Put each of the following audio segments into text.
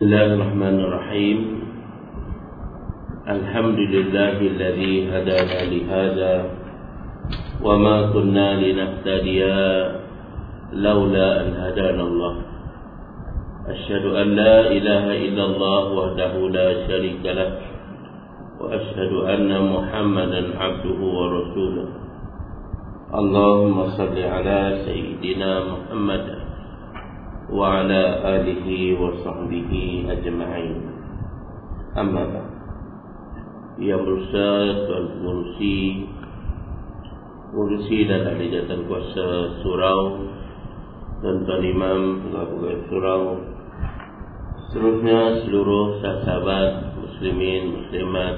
بسم الله الرحمن الرحيم الحمد لله الذي هدانا لهذا وما كنا لنهتدي لولا أن هدانا الله أشهد أن لا إله إلا الله وحده لا شريك له وأشهد أن محمدا عبده ورسوله اللهم صل على سيدنا محمد وعلى آله وصحبه أجمعين أما بعد yang berusaha Tuan Pengurusi Pengurusi dan ahli jatan kuasa surau Dan Tuan Imam Pegawai surau Seterusnya seluruh sahabat Muslimin, Muslimat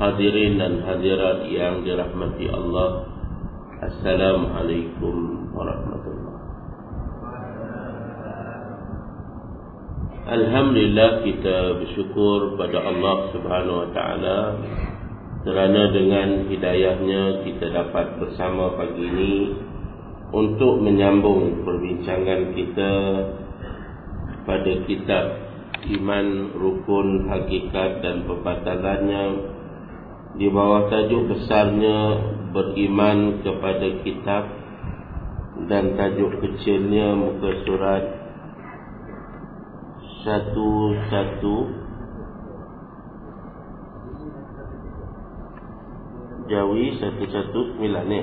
Hadirin dan hadirat yang dirahmati Allah Assalamualaikum warahmatullahi Alhamdulillah kita bersyukur pada Allah Subhanahu Wa Taala kerana dengan hidayahnya kita dapat bersama pagi ini untuk menyambung perbincangan kita pada kitab Iman Rukun Hakikat dan Pembatalannya. Di bawah tajuk besarnya beriman kepada kitab dan tajuk kecilnya muka surat satu satu. Jawi satu satu. Sembilan ni.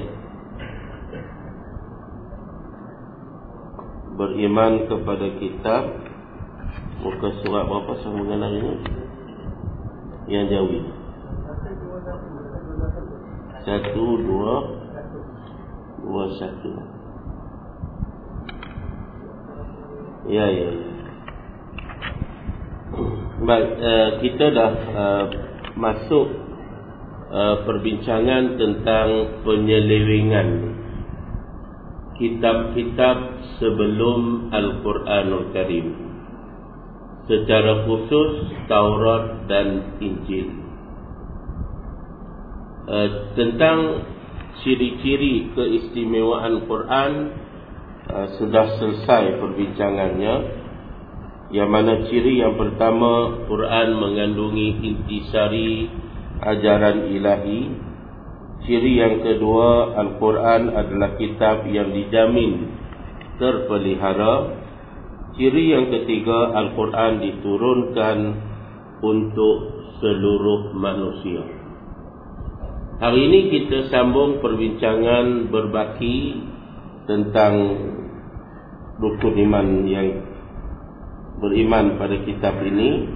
Beriman kepada kitab. Muka surat berapa? Sambungan hari ni. Yang Jawi. Satu dua. Dua satu. Ya ya ya Baik, uh, kita dah uh, masuk uh, perbincangan tentang penyelewengan kitab-kitab sebelum Al-Quranul Karim. Secara khusus Taurat dan Injil. Tentang ciri-ciri keistimewaan Quran sudah selesai perbincangannya yang mana ciri yang pertama Quran mengandungi intisari ajaran ilahi. Ciri yang kedua Al-Quran adalah kitab yang dijamin terpelihara. Ciri yang ketiga Al-Quran diturunkan untuk seluruh manusia. Hari ini kita sambung perbincangan berbaki tentang rukun iman yang beriman pada kitab ini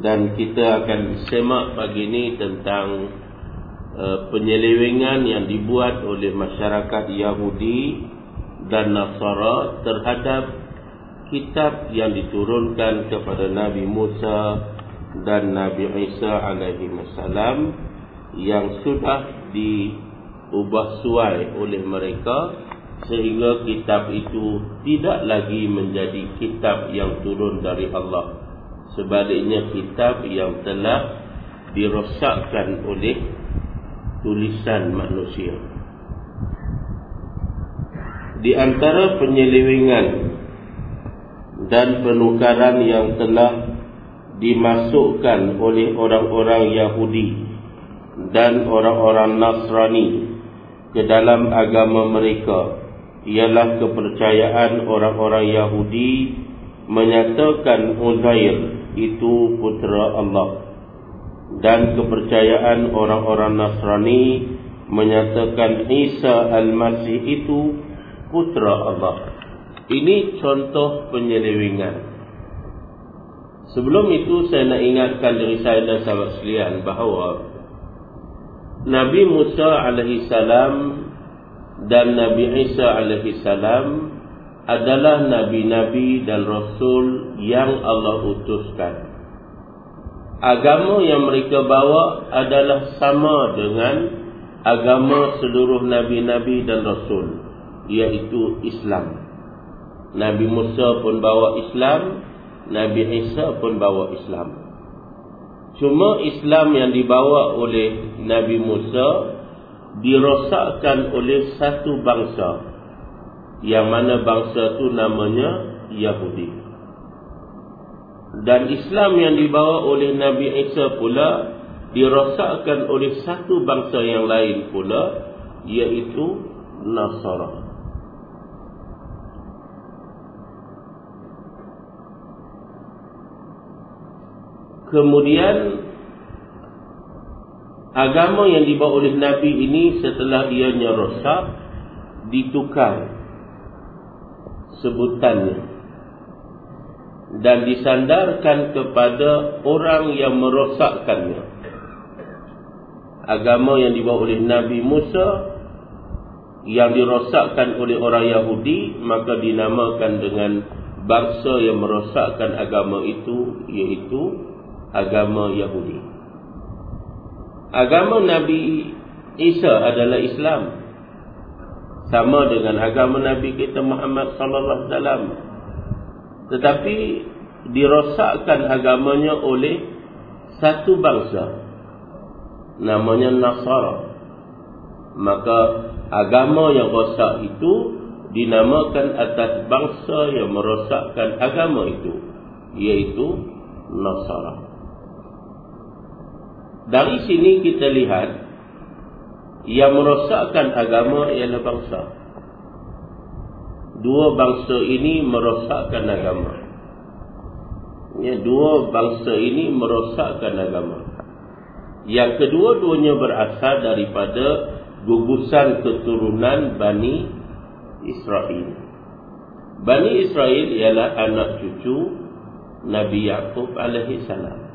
dan kita akan semak pagi ini tentang uh, penyelewengan yang dibuat oleh masyarakat Yahudi dan Nasara terhadap kitab yang diturunkan kepada Nabi Musa dan Nabi Isa alaihi wasallam yang sudah diubah suai oleh mereka sehingga kitab itu tidak lagi menjadi kitab yang turun dari Allah. Sebaliknya kitab yang telah dirosakkan oleh tulisan manusia. Di antara penyelewengan dan penukaran yang telah dimasukkan oleh orang-orang Yahudi dan orang-orang Nasrani ke dalam agama mereka ialah kepercayaan orang-orang Yahudi menyatakan Uzair itu putera Allah dan kepercayaan orang-orang Nasrani menyatakan Isa Al-Masih itu putera Allah. Ini contoh penyelewengan. Sebelum itu saya nak ingatkan diri saya dan sahabat sekalian bahawa Nabi Musa alaihi salam dan Nabi Isa alaihi salam adalah nabi-nabi dan rasul yang Allah utuskan. Agama yang mereka bawa adalah sama dengan agama seluruh nabi-nabi dan rasul, iaitu Islam. Nabi Musa pun bawa Islam, Nabi Isa pun bawa Islam. Cuma Islam yang dibawa oleh Nabi Musa dirosakkan oleh satu bangsa yang mana bangsa itu namanya Yahudi. dan Islam yang dibawa oleh Nabi Isa pula dirosakkan oleh satu bangsa yang lain pula iaitu Nasara. Kemudian agama yang dibawa oleh Nabi ini setelah ianya rosak ditukar sebutannya dan disandarkan kepada orang yang merosakkannya. Agama yang dibawa oleh Nabi Musa yang dirosakkan oleh orang Yahudi maka dinamakan dengan bangsa yang merosakkan agama itu iaitu agama Yahudi. Agama Nabi Isa adalah Islam. Sama dengan agama Nabi kita Muhammad sallallahu alaihi wasallam. Tetapi dirosakkan agamanya oleh satu bangsa. Namanya Nasara. Maka agama yang rosak itu dinamakan atas bangsa yang merosakkan agama itu iaitu Nasara dari sini kita lihat yang merosakkan agama ialah bangsa dua bangsa ini merosakkan agama. Ya, dua bangsa ini merosakkan agama. Yang kedua-duanya berasal daripada gugusan keturunan Bani Israel. Bani Israel ialah anak cucu Nabi Yaakob alaihi salam.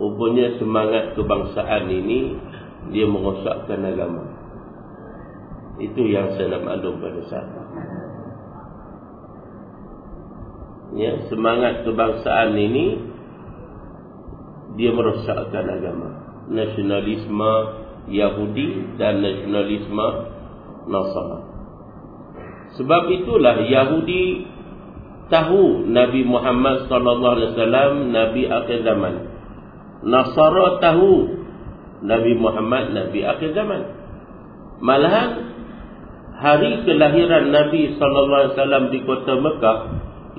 Rupanya semangat kebangsaan ini dia merosakkan agama. Itu yang saya nak maklum pada saat ya, semangat kebangsaan ini dia merosakkan agama. Nasionalisme Yahudi dan nasionalisme Nasara. Sebab itulah Yahudi tahu Nabi Muhammad wasallam nabi akhir zaman Nasara tahu Nabi Muhammad nabi akhir zaman malahan hari kelahiran Nabi sallallahu alaihi wasallam di kota Mekah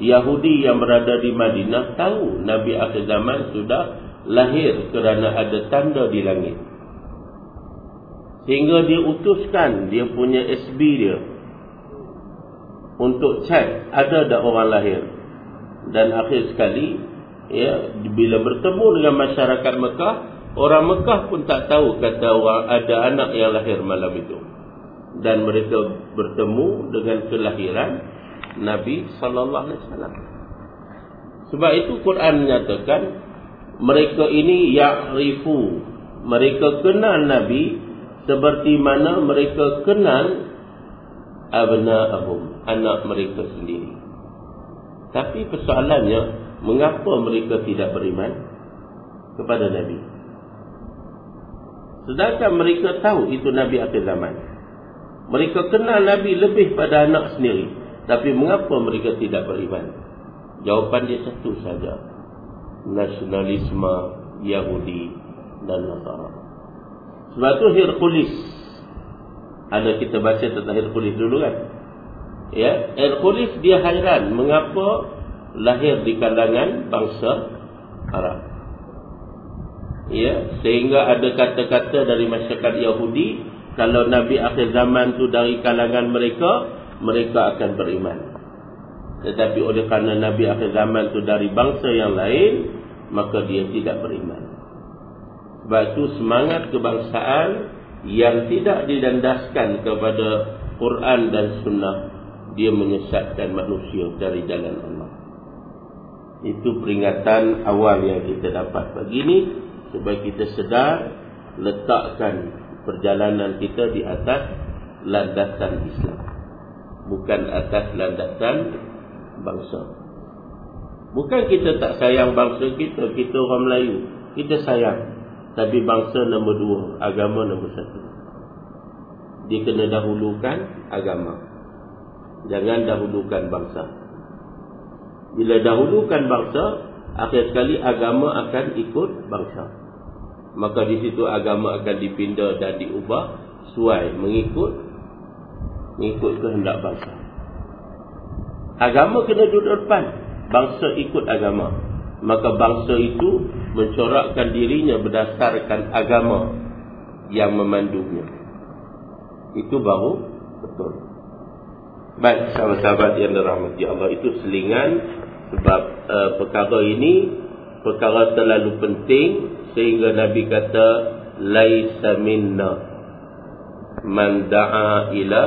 Yahudi yang berada di Madinah tahu Nabi akhir zaman sudah lahir kerana ada tanda di langit. Sehingga dia utuskan dia punya SB dia untuk cek ada tak orang lahir. Dan akhir sekali ya bila bertemu dengan masyarakat Mekah, orang Mekah pun tak tahu kata orang ada anak yang lahir malam itu. Dan mereka bertemu dengan kelahiran Nabi sallallahu alaihi wasallam. Sebab itu Quran menyatakan mereka ini ya'rifu mereka kenal Nabi seperti mana mereka kenal abna'ahum anak mereka sendiri. Tapi persoalannya mengapa mereka tidak beriman kepada Nabi? Sedangkan mereka tahu itu Nabi akhir zaman. Mereka kenal Nabi lebih pada anak sendiri. Tapi mengapa mereka tidak beriman? Jawapan dia satu saja. Nasionalisme Yahudi dan Nasara. Sebab itu Hercules. Ada kita baca tentang Hercules dulu kan? Ya, Hercules dia hairan mengapa lahir di kalangan bangsa Arab. Ya, sehingga ada kata-kata dari masyarakat Yahudi kalau Nabi akhir zaman tu dari kalangan mereka mereka akan beriman. Tetapi oleh kerana Nabi akhir zaman itu dari bangsa yang lain, maka dia tidak beriman. Sebab itu semangat kebangsaan yang tidak didandaskan kepada Quran dan Sunnah, dia menyesatkan manusia dari jalan Allah. Itu peringatan awal yang kita dapat pagi ini supaya kita sedar letakkan perjalanan kita di atas landasan Islam bukan atas landasan bangsa. Bukan kita tak sayang bangsa kita, kita orang Melayu. Kita sayang. Tapi bangsa nombor dua, agama nombor satu. Dia kena dahulukan agama. Jangan dahulukan bangsa. Bila dahulukan bangsa, akhir sekali agama akan ikut bangsa. Maka di situ agama akan dipindah dan diubah sesuai mengikut mengikut kehendak bangsa. Agama kena duduk depan. Bangsa ikut agama. maka bangsa itu mencorakkan dirinya berdasarkan agama yang memandunya. Itu baru betul. Baik, sahabat-sahabat yang dirahmati Allah itu selingan sebab uh, perkara ini perkara terlalu penting sehingga Nabi kata laisa minna man da'a ila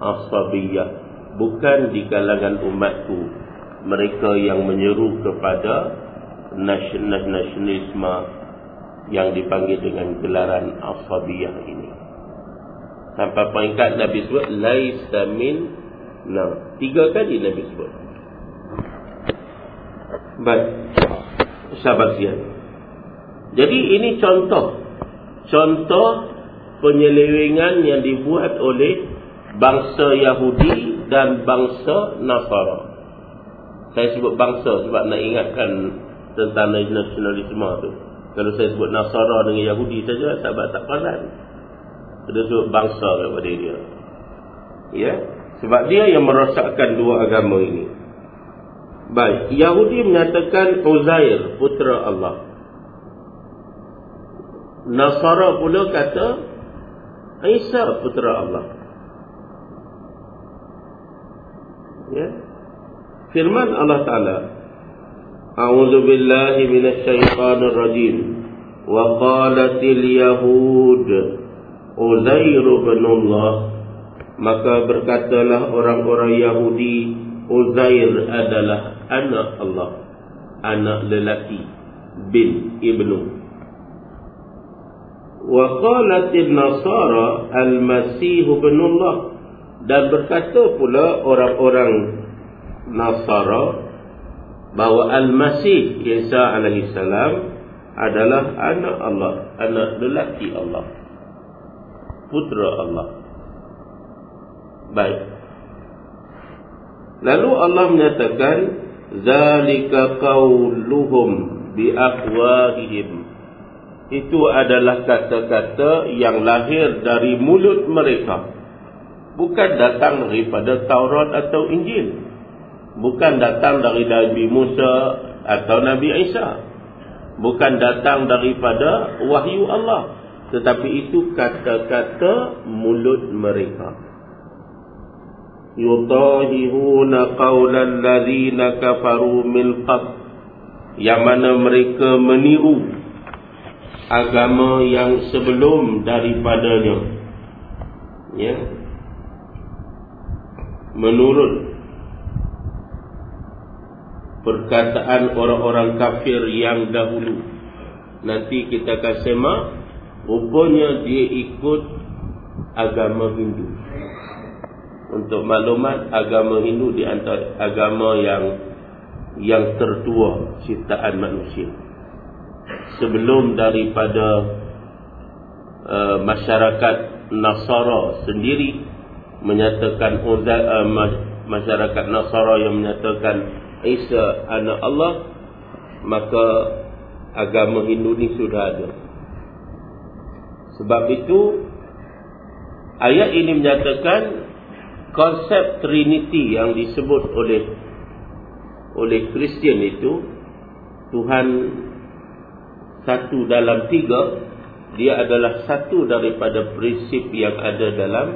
asabiyah. Bukan di kalangan umatku. Mereka yang menyeru kepada nasionalisme yang dipanggil dengan gelaran asabiyah ini. Sampai peringkat Nabi sebut laisa min nah tiga kali Nabi sebut baik sahabat siang jadi ini contoh contoh penyelewengan yang dibuat oleh bangsa Yahudi dan bangsa Nasara. Saya sebut bangsa sebab nak ingatkan tentang nasionalisme tu. Kalau saya sebut Nasara dengan Yahudi saja, sahabat tak perasan. Dia sebut bangsa kepada dia. Ya, sebab dia yang merosakkan dua agama ini. Baik, Yahudi menyatakan Uzair putera Allah. Nasara pula kata Isa putera Allah. Ya. Firman Allah Taala A'udzu billahi minasyaitonir rajim wa qalatil yahud Uzair bin Allah maka berkatalah orang-orang Yahudi Uzair adalah anak Allah anak lelaki bin ibnu wa qalat an-nasara al-masih ibn Allah dan berkata pula orang-orang Nasara bahawa Al-Masih Isa alaihi salam adalah anak Allah, anak lelaki Allah. Putra Allah. Baik. Lalu Allah menyatakan zalika qauluhum bi afwahihim itu adalah kata-kata yang lahir dari mulut mereka. Bukan datang daripada Taurat atau Injil. Bukan datang dari Nabi Musa atau Nabi Isa. Bukan datang daripada wahyu Allah. Tetapi itu kata-kata mulut mereka yutahihuna qawlan ladhina kafaru min qab yang mana mereka meniru agama yang sebelum daripadanya. Ya. Menurut perkataan orang-orang kafir yang dahulu nanti kita akan semak rupanya dia ikut agama Hindu untuk maklumat agama Hindu di antara agama yang yang tertua ciptaan manusia. Sebelum daripada uh, masyarakat Nasara sendiri menyatakan uh, masyarakat Nasara yang menyatakan Isa anak Allah maka agama Hindu ni sudah ada. Sebab itu ayat ini menyatakan konsep Trinity yang disebut oleh oleh Kristian itu Tuhan satu dalam tiga dia adalah satu daripada prinsip yang ada dalam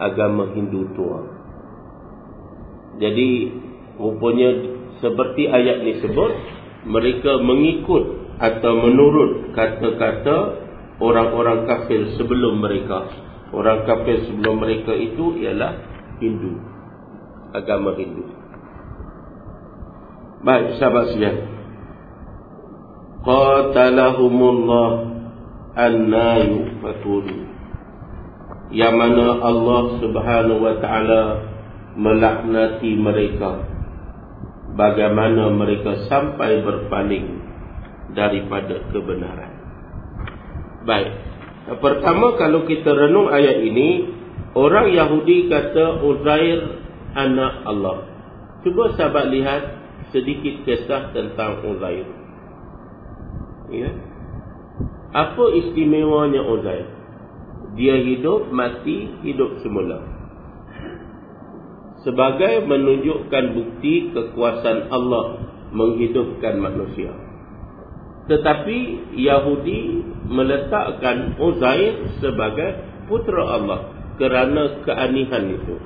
agama Hindu tua. Jadi rupanya seperti ayat ini sebut mereka mengikut atau menurut kata-kata orang-orang kafir sebelum mereka. Orang kafir sebelum mereka itu ialah Hindu. Agama Hindu. Baik, sahabat sekalian. Qatalahumullah anna yufakun. Yang mana Allah subhanahu wa ta'ala melaknati mereka. Bagaimana mereka sampai berpaling daripada kebenaran. Baik. Pertama kalau kita renung ayat ini orang Yahudi kata Uzair anak Allah cuba sahabat lihat sedikit kisah tentang Uzair ya. Apa istimewanya Uzair? Dia hidup, mati, hidup semula. Sebagai menunjukkan bukti kekuasaan Allah menghidupkan manusia. Tetapi Yahudi meletakkan Uzair sebagai putera Allah kerana keanihan itu.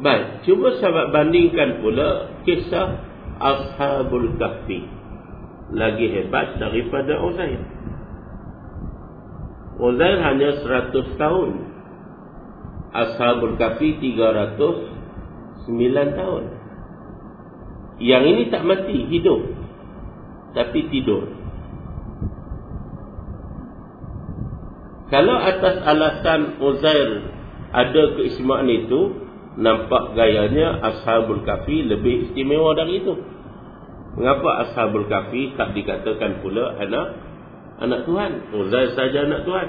Baik, cuba sahabat bandingkan pula kisah Ashabul Kahfi. Lagi hebat daripada Uzair. Uzair hanya 100 tahun. Ashabul Kahfi 309 tahun. Yang ini tak mati, hidup. Tapi tidur. Kalau atas alasan Uzair ada keistimewaan itu, nampak gayanya Ashabul Kafi lebih istimewa dari itu. Mengapa Ashabul Kafi tak dikatakan pula anak anak Tuhan? Uzair saja anak Tuhan.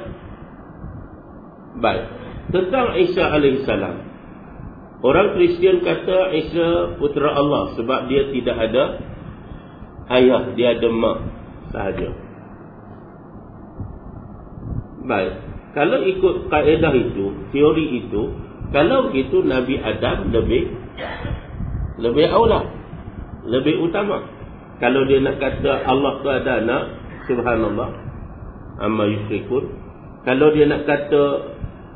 Baik. Tentang Isa alaihissalam. Orang Kristian kata Isa putera Allah sebab dia tidak ada ayah, dia ada mak sahaja. Baik. Kalau ikut kaedah itu, teori itu, kalau begitu Nabi Adam lebih lebih aula, lebih utama. Kalau dia nak kata Allah tu ada anak, subhanallah. Amma yusyrikun. Kalau dia nak kata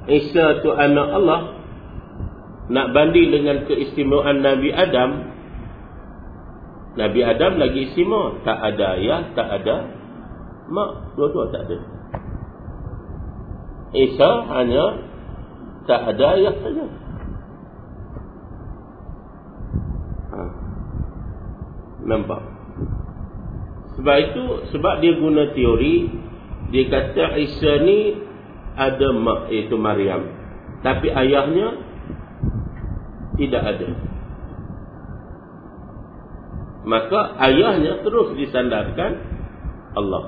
Isa tu anak Allah, nak banding dengan keistimewaan Nabi Adam, Nabi Adam lagi istimewa, tak ada ayah, tak ada mak, dua-dua tak ada. Isa hanya tak ada ayat saja. Ha. Nampak? Sebab itu, sebab dia guna teori, dia kata Isa ni ada mak, iaitu Maryam. Tapi ayahnya tidak ada. Maka ayahnya terus disandarkan Allah.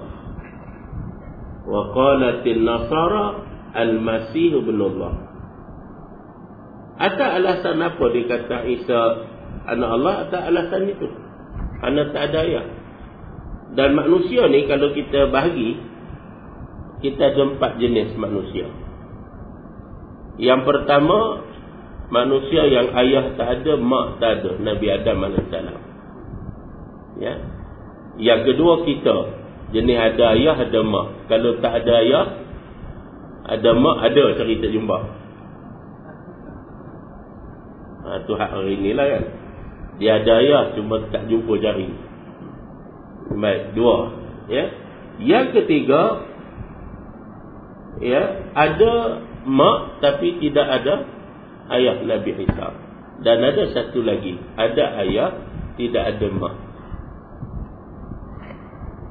Wa qalatin nasara al-masih ibn Allah. Ada alasan apa dia kata Isa anak Allah? Ada alasan itu. Kerana tak ada ayah. Dan manusia ni kalau kita bahagi, kita ada empat jenis manusia. Yang pertama, manusia yang ayah tak ada, mak tak ada. Nabi Adam AS. Ya. Yang kedua kita, jenis ada ayah, ada mak. Kalau tak ada ayah, ada mak, ada cerita jumpa. Ha, tu hak hari ni lah kan. Dia ada ayah cuma tak jumpa jari. Baik, dua. Ya. Yang ketiga, ya, ada mak tapi tidak ada ayah Nabi Isa. Dan ada satu lagi, ada ayah, tidak ada mak.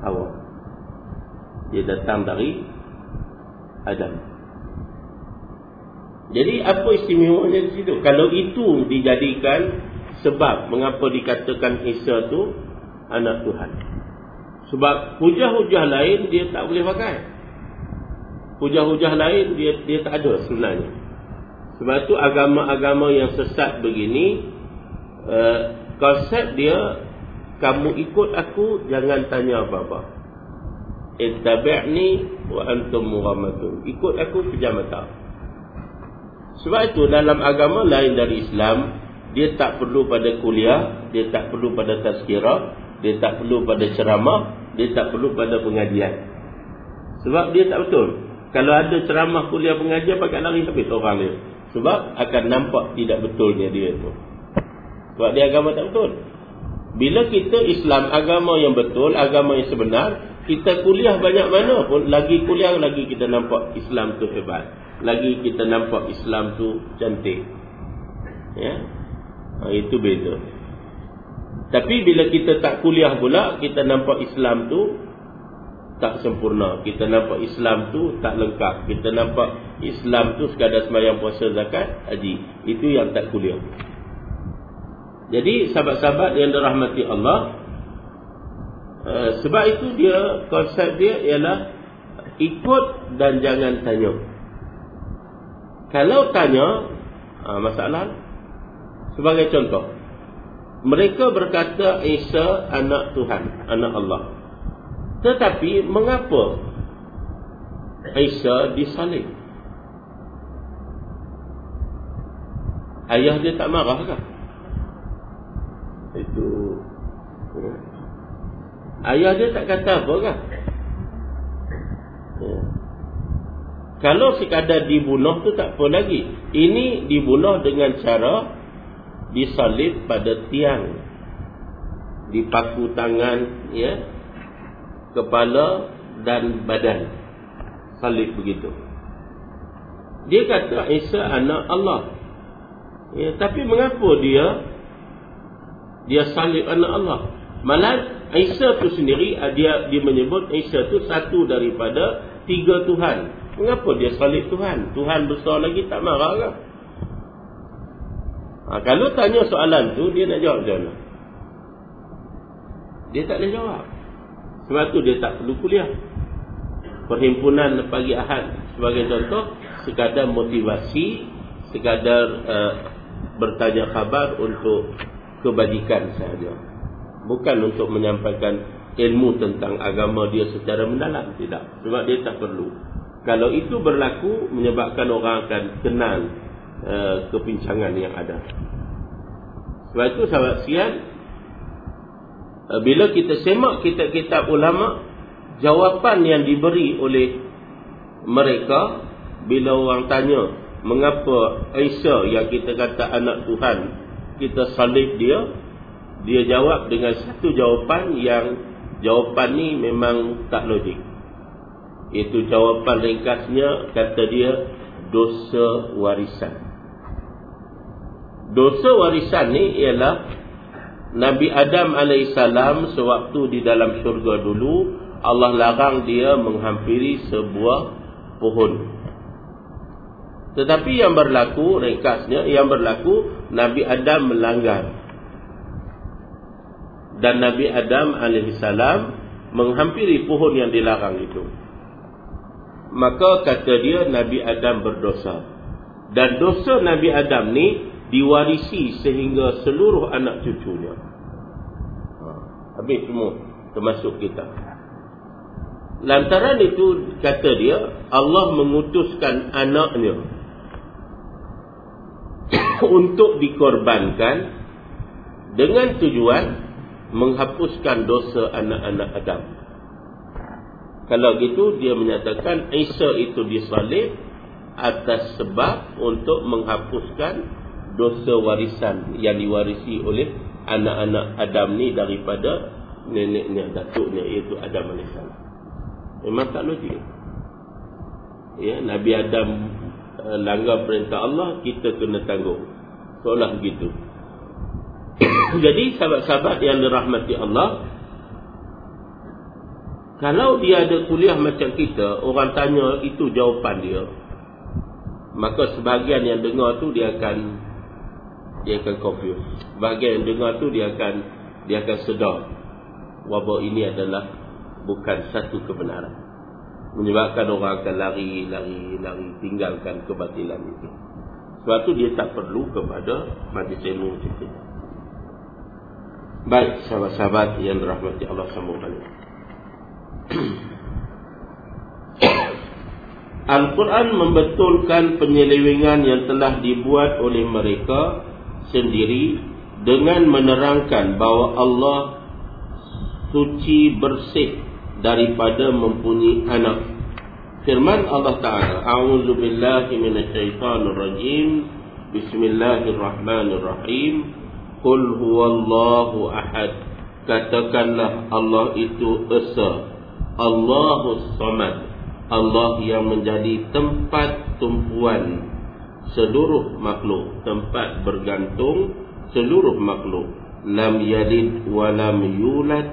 Awak. Dia datang dari Adam. Jadi apa istimewanya di situ? Kalau itu dijadikan sebab mengapa dikatakan Isa tu anak Tuhan. Sebab hujah-hujah lain dia tak boleh pakai. Hujah-hujah lain dia dia tak ada sebenarnya. Sebab tu agama-agama yang sesat begini uh, konsep dia kamu ikut aku jangan tanya apa-apa. Ittabi'ni wa antum mughammatun. Ikut aku pejam mata. Sebab itu dalam agama lain dari Islam Dia tak perlu pada kuliah Dia tak perlu pada tazkirah Dia tak perlu pada ceramah Dia tak perlu pada pengajian. Sebab dia tak betul. Kalau ada ceramah kuliah pengajian Pakai lari habis orang dia. Sebab akan nampak tidak betulnya dia tu. Sebab dia agama tak betul. Bila kita Islam agama yang betul Agama yang sebenar Kita kuliah banyak mana pun Lagi kuliah lagi kita nampak Islam tu hebat lagi kita nampak Islam tu cantik. Ya. Ha, itu beza. Tapi bila kita tak kuliah pula, kita nampak Islam tu tak sempurna. Kita nampak Islam tu tak lengkap. Kita nampak Islam tu sekadar sembahyang puasa zakat, haji. Itu yang tak kuliah. Jadi sahabat-sahabat yang dirahmati Allah, uh, sebab itu dia konsep dia ialah ikut dan jangan tanya. Kalau tanya ha, masalah sebagai contoh mereka berkata Isa anak Tuhan, anak Allah. Tetapi mengapa Isa disalib? Ayah dia tak marah kan? Itu Ayah dia tak kata apa kan? Ya. Kalau sekadar dibunuh tu tak apa lagi. Ini dibunuh dengan cara disalib pada tiang. Dipaku tangan, ya. Kepala dan badan. Salib begitu. Dia kata Isa anak Allah. Ya, tapi mengapa dia dia salib anak Allah? Malah Isa tu sendiri dia dia menyebut Isa tu satu daripada tiga Tuhan. Mengapa dia salib Tuhan? Tuhan besar lagi tak marah ke? Ha, kalau tanya soalan tu, dia nak jawab macam mana? Dia tak boleh jawab. Sebab tu dia tak perlu kuliah. Perhimpunan pagi Ahad sebagai contoh, sekadar motivasi, sekadar uh, bertanya khabar untuk kebajikan sahaja. Bukan untuk menyampaikan ilmu tentang agama dia secara mendalam. Tidak. Sebab dia tak perlu. Kalau itu berlaku menyebabkan orang akan kenal uh, kepincangan yang ada. Sebab itu sahabat sian uh, bila kita semak kitab-kitab ulama jawapan yang diberi oleh mereka bila orang tanya mengapa Isa yang kita kata anak Tuhan kita salib dia dia jawab dengan satu jawapan yang jawapan ni memang tak logik itu jawapan ringkasnya kata dia dosa warisan. Dosa warisan ni ialah Nabi Adam alaihissalam sewaktu di dalam syurga dulu Allah larang dia menghampiri sebuah pohon. Tetapi yang berlaku ringkasnya yang berlaku Nabi Adam melanggar. Dan Nabi Adam alaihissalam menghampiri pohon yang dilarang itu maka kata dia Nabi Adam berdosa. Dan dosa Nabi Adam ni diwarisi sehingga seluruh anak cucunya. Ha, habis semua termasuk kita. Lantaran itu kata dia Allah mengutuskan anaknya untuk dikorbankan dengan tujuan menghapuskan dosa anak-anak Adam. Kalau gitu dia menyatakan Isa itu disalib atas sebab untuk menghapuskan dosa warisan yang diwarisi oleh anak-anak Adam ni daripada neneknya datuknya iaitu Adam alaihissalam. Memang tak logik. Ya, Nabi Adam uh, langgar perintah Allah, kita kena tanggung. Seolah begitu. Jadi sahabat-sahabat yang dirahmati Allah, kalau dia ada kuliah macam kita, orang tanya itu jawapan dia. Maka sebahagian yang dengar tu dia akan dia akan confuse. Sebahagian yang dengar tu dia akan dia akan sedar bahawa ini adalah bukan satu kebenaran. Menyebabkan orang akan lari, lari, lari tinggalkan kebatilan itu. Sebab tu dia tak perlu kepada majlis ilmu macam itu. Baik, sahabat-sahabat yang dirahmati Allah balik. Al-Quran membetulkan penyelewengan yang telah dibuat oleh mereka sendiri dengan menerangkan bahawa Allah suci bersih daripada mempunyai anak. Firman Allah Ta'ala, A'udhu billahi minasyaitanir rajim, Bismillahirrahmanirrahim, Qul huwallahu ahad, katakanlah Allah itu Esa, Allahus Samad. Allah yang menjadi tempat tumpuan. Seluruh makhluk tempat bergantung seluruh makhluk. Lam yalid wa lam yulad.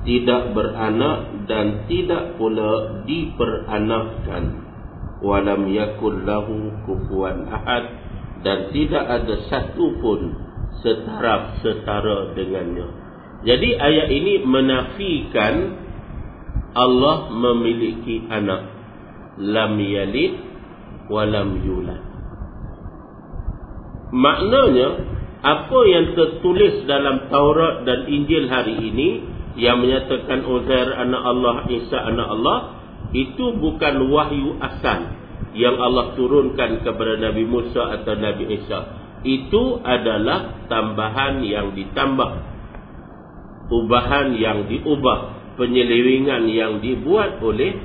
Tidak beranak dan tidak pula diperanakkan. Wa lam yakul lahu kufuwan ahad. Dan tidak ada satu pun setara setara dengannya. Jadi ayat ini menafikan Allah memiliki anak. Lam yalid wa lam yulad. Maknanya apa yang tertulis dalam Taurat dan Injil hari ini yang menyatakan Uzair anak Allah Isa anak Allah itu bukan wahyu asal yang Allah turunkan kepada Nabi Musa atau Nabi Isa itu adalah tambahan yang ditambah ubahan yang diubah penyelewengan yang dibuat oleh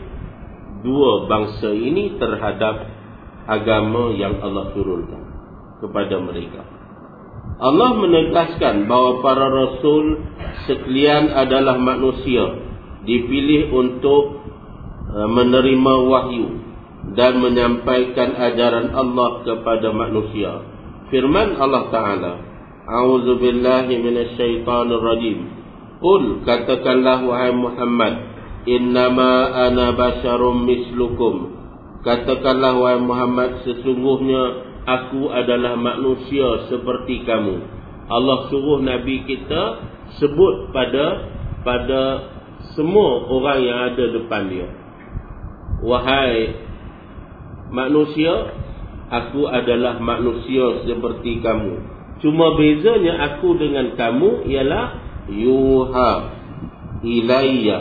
dua bangsa ini terhadap agama yang Allah turunkan kepada mereka. Allah menegaskan bahawa para rasul sekalian adalah manusia dipilih untuk uh, menerima wahyu dan menyampaikan ajaran Allah kepada manusia. Firman Allah Taala, "A'udzu billahi minasyaitonir rajim." Qul katakanlah wahai Muhammad, "Innama ana basyarum mislukum." Katakanlah wahai Muhammad, sesungguhnya aku adalah manusia seperti kamu. Allah suruh nabi kita sebut pada pada semua orang yang ada depan dia. Wahai manusia, aku adalah manusia seperti kamu. Cuma bezanya aku dengan kamu ialah yuha ilayya.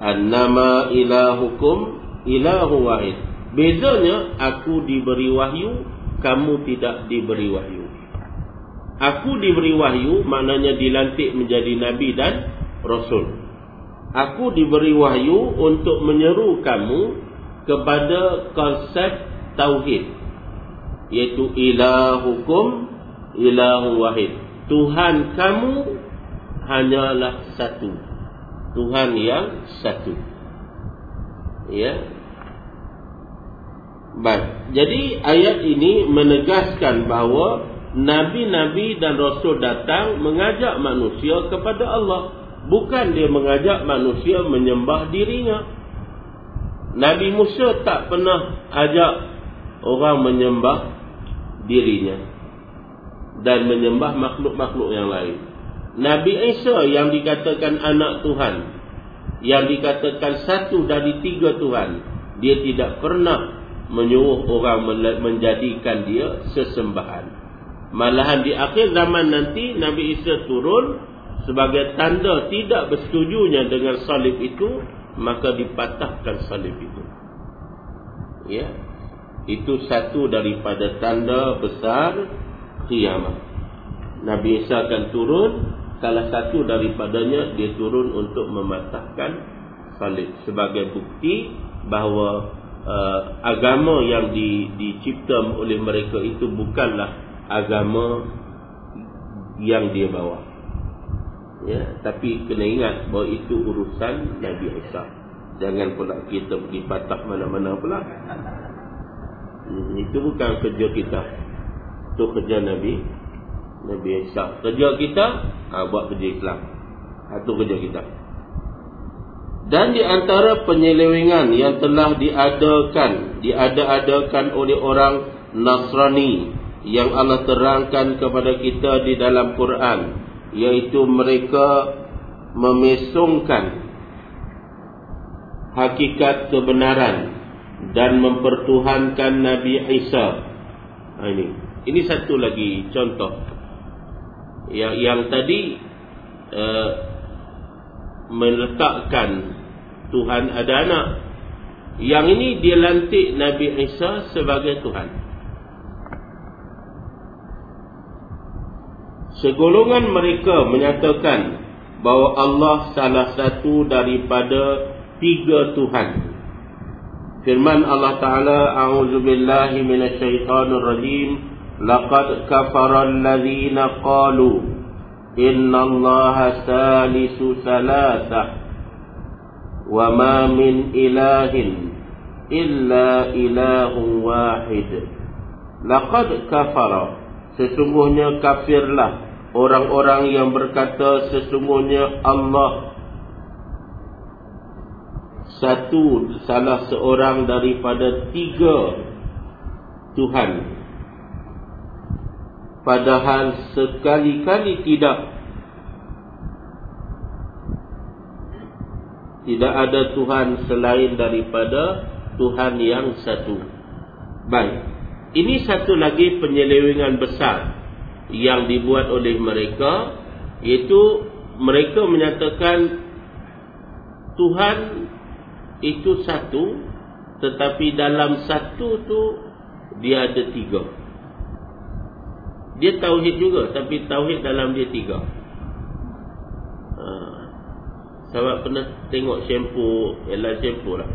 Annama ilahukum ilahu wahid. Bezanya aku diberi wahyu kamu tidak diberi wahyu. Aku diberi wahyu maknanya dilantik menjadi nabi dan rasul. Aku diberi wahyu untuk menyeru kamu kepada konsep tauhid yaitu ilahukum ilahu wahid Tuhan kamu hanyalah satu. Tuhan yang satu. Ya. Baik. Jadi ayat ini menegaskan bahawa nabi-nabi dan rasul datang mengajak manusia kepada Allah, bukan dia mengajak manusia menyembah dirinya. Nabi Musa tak pernah ajak orang menyembah dirinya dan menyembah makhluk-makhluk yang lain. Nabi Isa yang dikatakan anak Tuhan, yang dikatakan satu dari tiga Tuhan, dia tidak pernah menyuruh orang menjadikan dia sesembahan. Malahan di akhir zaman nanti Nabi Isa turun sebagai tanda tidak bersetujunya dengan salib itu, maka dipatahkan salib itu. Ya. Itu satu daripada tanda besar kiamat. Nabi Isa akan turun salah satu daripadanya dia turun untuk mematahkan salib sebagai bukti bahawa uh, agama yang di, dicipta oleh mereka itu bukanlah agama yang dia bawa. Ya, tapi kena ingat bahawa itu urusan Nabi Isa. Jangan pula kita pergi patah mana-mana pula. Hmm, itu bukan kerja kita. Itu kerja Nabi. Nabi Isa. Kerja kita ha, Buat kerja Islam. Itu ha, kerja kita. Dan di antara penyelewengan Yang telah diadakan Diada-adakan oleh orang Nasrani Yang Allah terangkan kepada kita Di dalam Quran Iaitu mereka Memesongkan Hakikat kebenaran Dan mempertuhankan Nabi Isa ha, Ini ini satu lagi contoh yang yang tadi uh, meletakkan Tuhan ada anak. Yang ini dia lantik Nabi Isa sebagai Tuhan. Segolongan mereka menyatakan bahawa Allah salah satu daripada tiga Tuhan. Firman Allah Ta'ala A'udzu billahi minasyaitonir rajim laqad kafaral ladzina qalu innallaha salisu salasah wa ma min ilahin illa ilahun wahid laqad kafara sesungguhnya kafirlah orang-orang yang berkata sesungguhnya Allah satu salah seorang daripada tiga Tuhan. Padahal sekali-kali tidak. Tidak ada Tuhan selain daripada Tuhan yang satu. Baik. Ini satu lagi penyelewengan besar Yang dibuat oleh mereka Iaitu mereka menyatakan Tuhan itu satu Tetapi dalam satu tu Dia ada tiga dia tauhid juga tapi tauhid dalam dia tiga. Ha. Sahabat pernah tengok shampoo, Ella shampoo lah.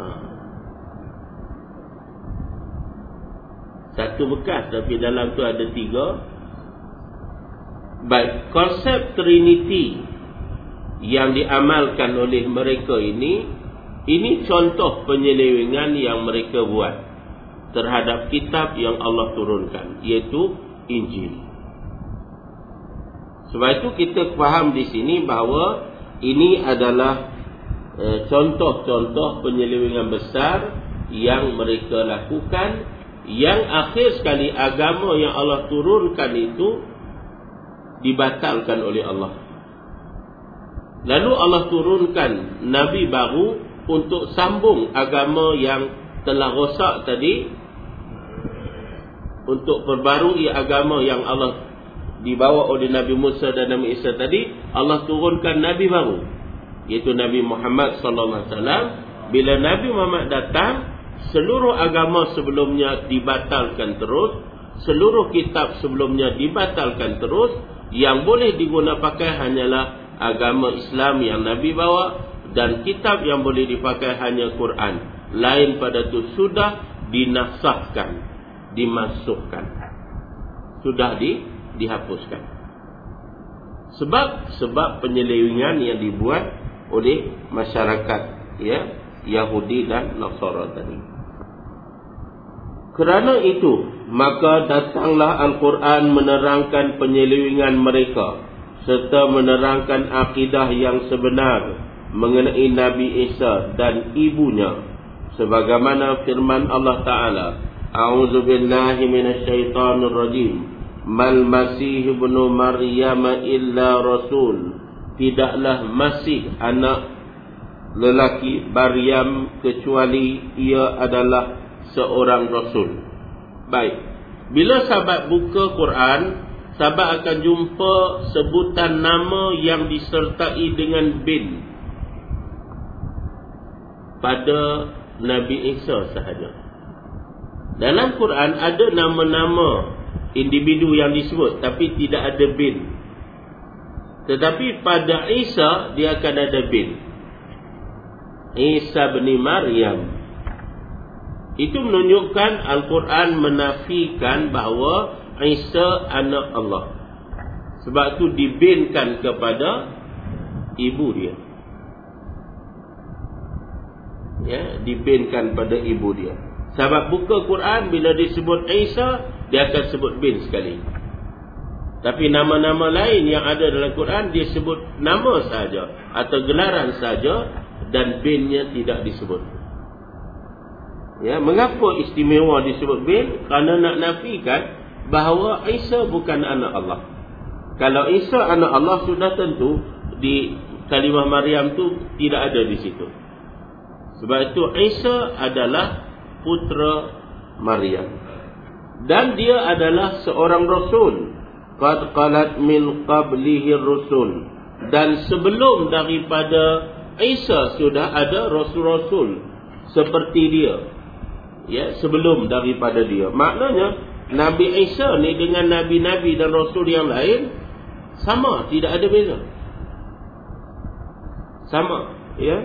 Ha. Satu bekas tapi dalam tu ada tiga. Baik, konsep Trinity yang diamalkan oleh mereka ini, ini contoh penyelewengan yang mereka buat terhadap kitab yang Allah turunkan, iaitu Injil. Sebab itu kita faham di sini bahawa ini adalah eh, contoh-contoh penyelewengan besar yang mereka lakukan yang akhir sekali agama yang Allah turunkan itu dibatalkan oleh Allah. Lalu Allah turunkan nabi baru untuk sambung agama yang telah rosak tadi untuk perbarui agama yang Allah dibawa oleh Nabi Musa dan Nabi Isa tadi. Allah turunkan nabi baru iaitu Nabi Muhammad sallallahu alaihi wasallam. Bila Nabi Muhammad datang seluruh agama sebelumnya dibatalkan terus seluruh kitab sebelumnya dibatalkan terus. Yang boleh digunakan pakai hanyalah agama Islam yang Nabi bawa dan kitab yang boleh dipakai hanya Quran lain pada itu sudah dinasahkan dimasukkan sudah di dihapuskan. Sebab sebab penyelewengan yang dibuat oleh masyarakat ya Yahudi dan Nasara tadi. Kerana itu, maka datanglah Al-Quran menerangkan penyelewengan mereka serta menerangkan akidah yang sebenar mengenai Nabi Isa dan ibunya. Sebagaimana firman Allah Taala A'udzubillahi minasyaitonirrajim mal masih ibnu maryam illa rasul. Tidaklah masih anak lelaki maryam kecuali ia adalah seorang rasul. Baik. Bila sahabat buka Quran sahabat akan jumpa sebutan nama yang disertai dengan bin. Pada Nabi Isa sahaja. Dalam Quran ada nama-nama individu yang disebut tapi tidak ada bin. Tetapi pada Isa dia akan ada bin. Isa bin Maryam. Itu menunjukkan Al-Quran menafikan bahawa Isa anak Allah sebab itu dibinkan kepada ibu dia ya dibinkan pada ibu dia sebab buka Quran bila disebut Isa dia akan sebut bin sekali. Tapi nama-nama lain yang ada dalam Quran dia sebut nama saja atau gelaran saja dan binnya tidak disebut. Ya, mengapa istimewa disebut bin? Kerana nak nafikan bahawa Isa bukan anak Allah. Kalau Isa anak Allah sudah tentu di kalimah Maryam tu tidak ada di situ. Sebab itu Isa adalah putra Maryam. Dan dia adalah seorang rasul. Qad qalat min qablihi rusul. Dan sebelum daripada Isa sudah ada rasul-rasul seperti dia. Ya sebelum daripada dia. Maknanya Nabi Isa ni dengan nabi-nabi dan rasul yang lain sama tidak ada beza. Sama ya.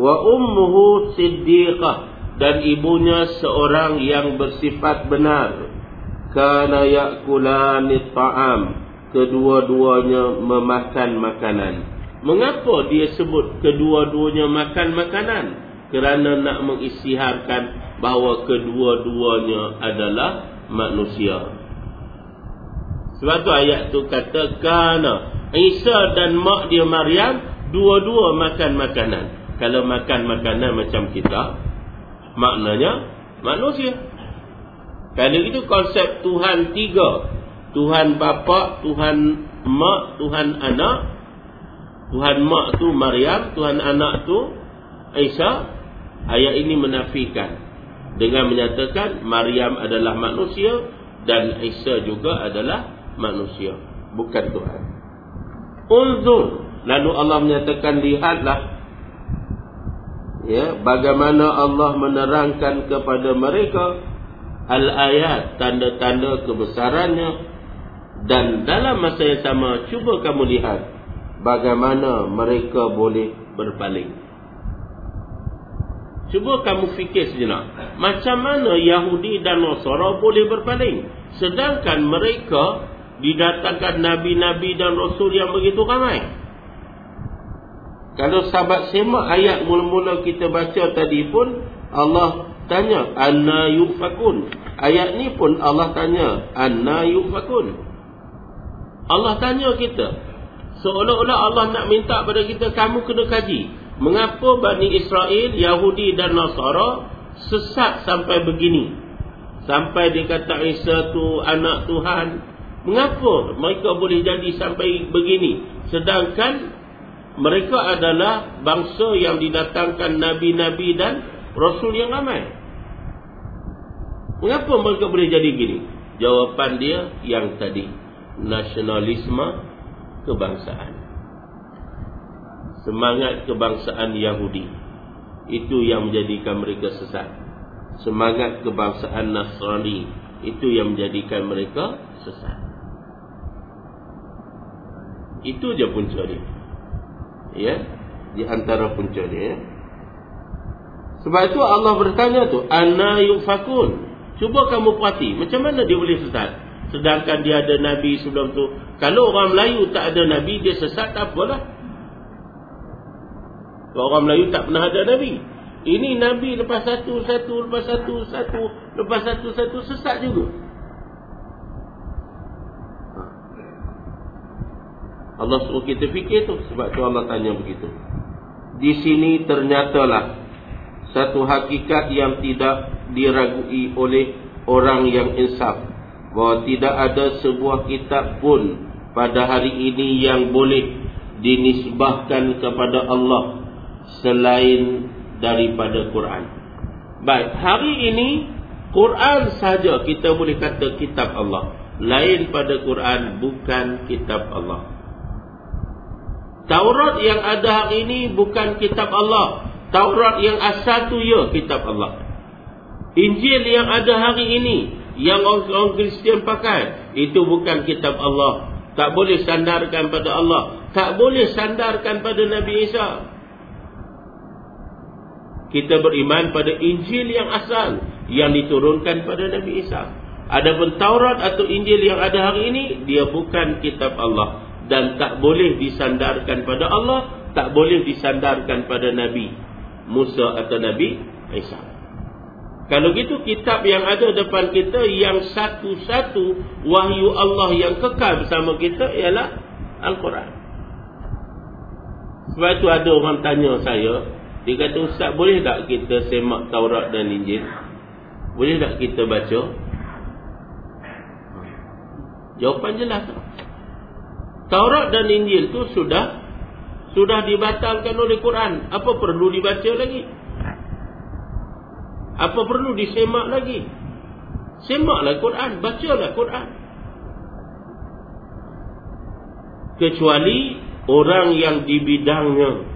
Wa ummuhu siddiqah dan ibunya seorang yang bersifat benar. Kana yakulani ta'am kedua-duanya memakan makanan. Mengapa dia sebut kedua-duanya makan makanan? Kerana nak mengisytiharkan bahawa kedua-duanya adalah manusia sebab tu ayat tu kata kana Isa dan mak dia Maryam dua-dua makan makanan kalau makan makanan macam kita maknanya manusia. Kerana itu konsep Tuhan tiga. Tuhan bapa, Tuhan mak, Tuhan anak. Tuhan mak tu Maryam, Tuhan anak tu Isa. Ayat ini menafikan. Dengan menyatakan Maryam adalah manusia dan Isa juga adalah manusia. Bukan Tuhan. Unzur. Lalu Allah menyatakan lihatlah ya bagaimana Allah menerangkan kepada mereka al-ayat tanda-tanda kebesarannya dan dalam masa yang sama cuba kamu lihat bagaimana mereka boleh berpaling. Cuba kamu fikir sejenak. Macam mana Yahudi dan Nasara boleh berpaling? Sedangkan mereka didatangkan Nabi-Nabi dan Rasul yang begitu ramai. Kalau sahabat semak ayat mula-mula kita baca tadi pun Allah tanya anna yufakun. Ayat ni pun Allah tanya anna yufakun. Allah tanya kita. Seolah-olah Allah nak minta pada kita kamu kena kaji. Mengapa Bani Israel, Yahudi dan Nasara sesat sampai begini? Sampai dikata Isa tu anak Tuhan. Mengapa mereka boleh jadi sampai begini? Sedangkan mereka adalah bangsa yang didatangkan Nabi-Nabi dan Rasul yang ramai. Mengapa mereka boleh jadi begini? Jawapan dia yang tadi. Nasionalisme kebangsaan semangat kebangsaan Yahudi. Itu yang menjadikan mereka sesat. Semangat kebangsaan Nasrani. Itu yang menjadikan mereka sesat. Itu je punca dia. Ya? Di antara punca dia ya? sebab itu Allah bertanya tu anna yufakun? Cuba kamu perhati macam mana dia boleh sesat? Sedangkan dia ada nabi sebelum tu. Kalau orang Melayu tak ada nabi dia sesat tak apalah Orang Melayu tak pernah ada Nabi. Ini Nabi lepas satu, satu, lepas satu, satu, lepas satu, satu, sesat juga. Allah suruh kita fikir tu. Sebab tu Allah tanya begitu. Di sini ternyatalah satu hakikat yang tidak diragui oleh orang yang insaf. Bahawa tidak ada sebuah kitab pun pada hari ini yang boleh dinisbahkan kepada Allah selain daripada Quran. Baik, hari ini Quran saja kita boleh kata kitab Allah. Lain pada Quran bukan kitab Allah. Taurat yang ada hari ini bukan kitab Allah. Taurat yang asal tu ya kitab Allah. Injil yang ada hari ini yang orang Kristian pakai itu bukan kitab Allah. Tak boleh sandarkan pada Allah. Tak boleh sandarkan pada Nabi Isa kita beriman pada Injil yang asal yang diturunkan pada Nabi Isa. Adapun Taurat atau Injil yang ada hari ini dia bukan kitab Allah dan tak boleh disandarkan pada Allah, tak boleh disandarkan pada Nabi Musa atau Nabi Isa. Kalau gitu kitab yang ada depan kita yang satu-satu wahyu Allah yang kekal bersama kita ialah Al-Quran. Sebab itu ada orang tanya saya, dia kata Ustaz boleh tak kita semak Taurat dan Injil? Boleh tak kita baca? Jawapan jelas. Taurat dan Injil tu sudah Sudah dibatalkan oleh Quran. Apa perlu dibaca lagi? Apa perlu disemak lagi? Semaklah Quran Bacalah Quran. Kecuali Orang yang di bidangnya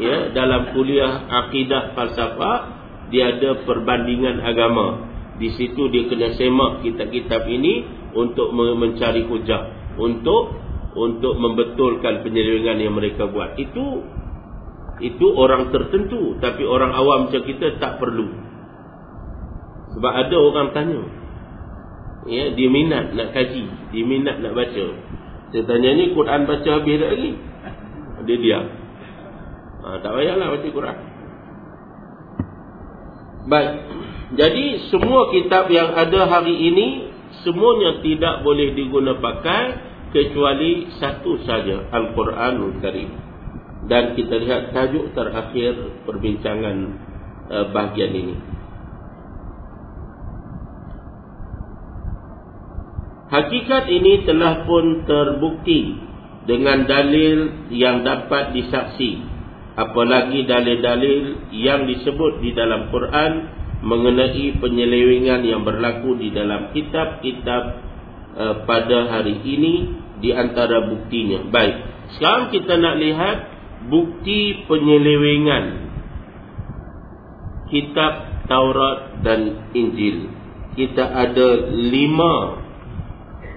ya dalam kuliah akidah falsafah dia ada perbandingan agama. Di situ dia kena semak kitab-kitab ini untuk mencari hujah untuk untuk membetulkan penyelewengan yang mereka buat. Itu itu orang tertentu tapi orang awam macam kita tak perlu. Sebab ada orang tanya ya dia minat nak kaji dia minat nak baca. Saya tanya ni Quran baca habis tak lagi? Dia diam ha, Tak payahlah baca Quran. Baik. Jadi semua kitab yang ada hari ini Semuanya tidak boleh diguna pakai Kecuali satu saja Al-Quranul Karim. Dan kita lihat tajuk terakhir Perbincangan uh, bahagian ini. Hakikat ini telah pun terbukti dengan dalil yang dapat disaksi apalagi dalil-dalil yang disebut di dalam Quran mengenai penyelewengan yang berlaku di dalam kitab-kitab uh, pada hari ini di antara buktinya. Baik, sekarang kita nak lihat bukti penyelewengan kitab Taurat dan Injil. Kita ada lima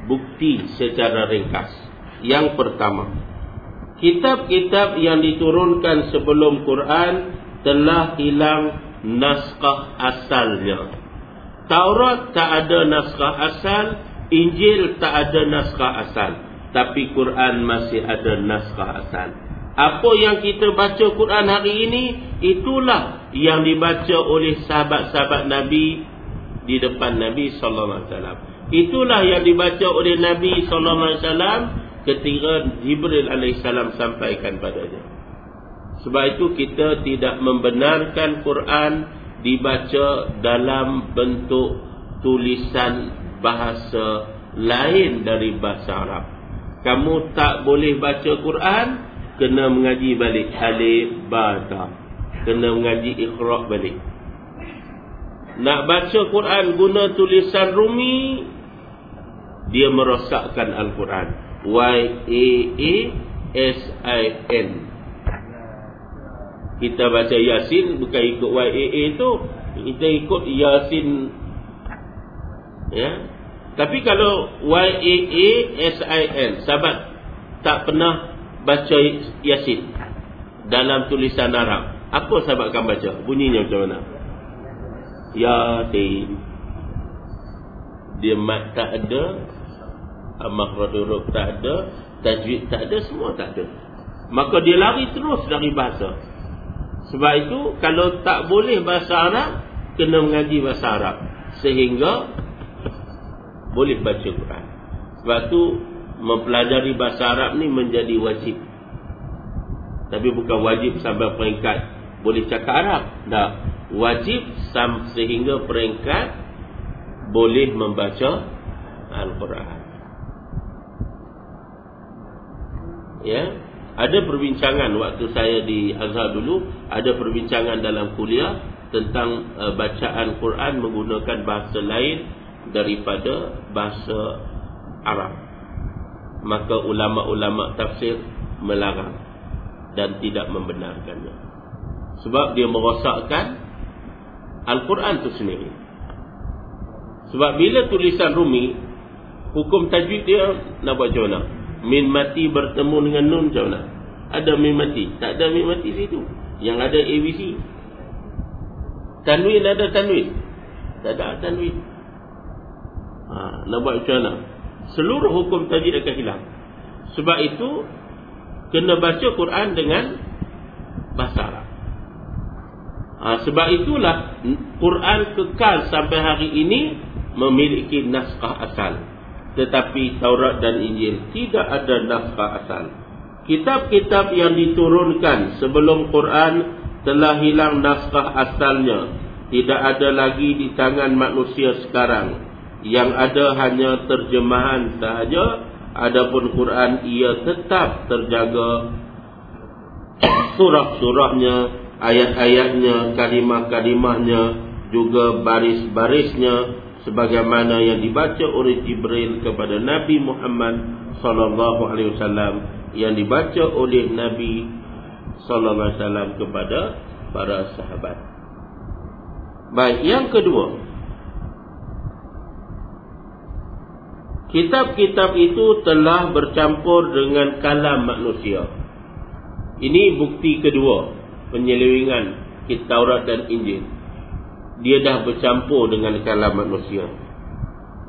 bukti secara ringkas. Yang pertama, kitab-kitab yang diturunkan sebelum Quran telah hilang naskah asalnya. Taurat tak ada naskah asal, Injil tak ada naskah asal, tapi Quran masih ada naskah asal. Apa yang kita baca Quran hari ini itulah yang dibaca oleh sahabat-sahabat Nabi di depan Nabi wasallam. Itulah yang dibaca oleh Nabi wasallam ketika Jibril alaihissalam sampaikan padanya. Sebab itu kita tidak membenarkan Quran dibaca dalam bentuk tulisan bahasa lain dari bahasa Arab. Kamu tak boleh baca Quran kena mengaji balik alif ba ta. Kena mengaji iqra balik. Nak baca Quran guna tulisan Rumi dia merosakkan Al-Quran. Y A A S I N. Kita baca Yasin bukan ikut Y A A tu, kita ikut Yasin. Ya. Tapi kalau Y A A S I N, sahabat tak pernah baca Yasin dalam tulisan Arab. Apa sahabat akan baca? Bunyinya macam mana? Yasin dia mat tak ada makhraj huruf tak ada tajwid tak ada semua tak ada. Maka dia lari terus dari bahasa. Sebab itu kalau tak boleh bahasa Arab kena mengaji bahasa Arab. Sehingga boleh baca Quran. Sebab tu mempelajari bahasa Arab ni menjadi wajib. Tapi bukan wajib sampai peringkat boleh cakap Arab. Tak. Wajib sehingga peringkat boleh membaca Al-Quran. Ya, ada perbincangan waktu saya di Azhar dulu, ada perbincangan dalam kuliah tentang uh, bacaan Quran menggunakan bahasa lain daripada bahasa Arab. Maka ulama-ulama tafsir melarang dan tidak membenarkannya. Sebab dia merosakkan Al-Quran itu sendiri. Sebab bila tulisan Rumi, hukum tajwid dia nak buat mana? Min mati bertemu dengan nun macam mana? Ada min mati. Tak ada min mati situ. Yang ada ABC. Tanwin ada tanwin. Tak ada tanwin. Ha, nak buat macam mana? Seluruh hukum tajwid akan hilang. Sebab itu, kena baca Quran dengan bahasa Arab. Ha, sebab itulah Quran kekal sampai hari ini memiliki naskah asal. Tetapi Taurat dan Injil tidak ada naskah asal. Kitab-kitab yang diturunkan sebelum Quran telah hilang naskah asalnya. Tidak ada lagi di tangan manusia sekarang. Yang ada hanya terjemahan sahaja. Adapun Quran ia tetap terjaga surah-surahnya ayat-ayatnya, kalimah-kalimahnya, juga baris-barisnya sebagaimana yang dibaca oleh Jibril kepada Nabi Muhammad sallallahu alaihi wasallam yang dibaca oleh Nabi sallallahu alaihi wasallam kepada para sahabat. Baik, yang kedua. Kitab-kitab itu telah bercampur dengan kalam manusia. Ini bukti kedua penyelewengan Taurat dan Injil. Dia dah bercampur dengan kalam manusia.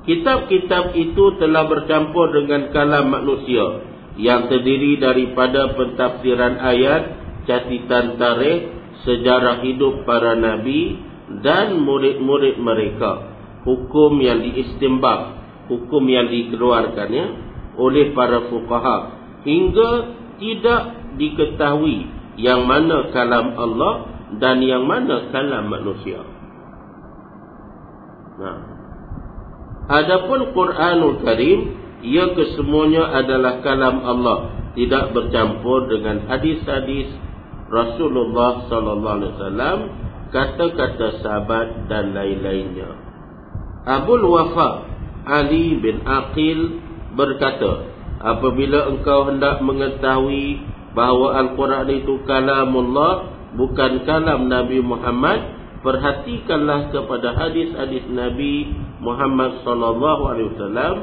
Kitab-kitab itu telah bercampur dengan kalam manusia yang terdiri daripada pentafsiran ayat, catatan tarikh, sejarah hidup para nabi dan murid-murid mereka. Hukum yang diistimbab, hukum yang dikeluarkannya oleh para fuqaha hingga tidak diketahui yang mana kalam Allah dan yang mana kalam manusia. Nah. Adapun Quranul Karim ia kesemuanya adalah kalam Allah, tidak bercampur dengan hadis-hadis Rasulullah sallallahu alaihi wasallam, kata-kata sahabat dan lain-lainnya. Abu Wafa Ali bin Aqil berkata, apabila engkau hendak mengetahui bahawa Al-Quran itu kalamullah bukan kalam Nabi Muhammad perhatikanlah kepada hadis-hadis Nabi Muhammad sallallahu alaihi wasallam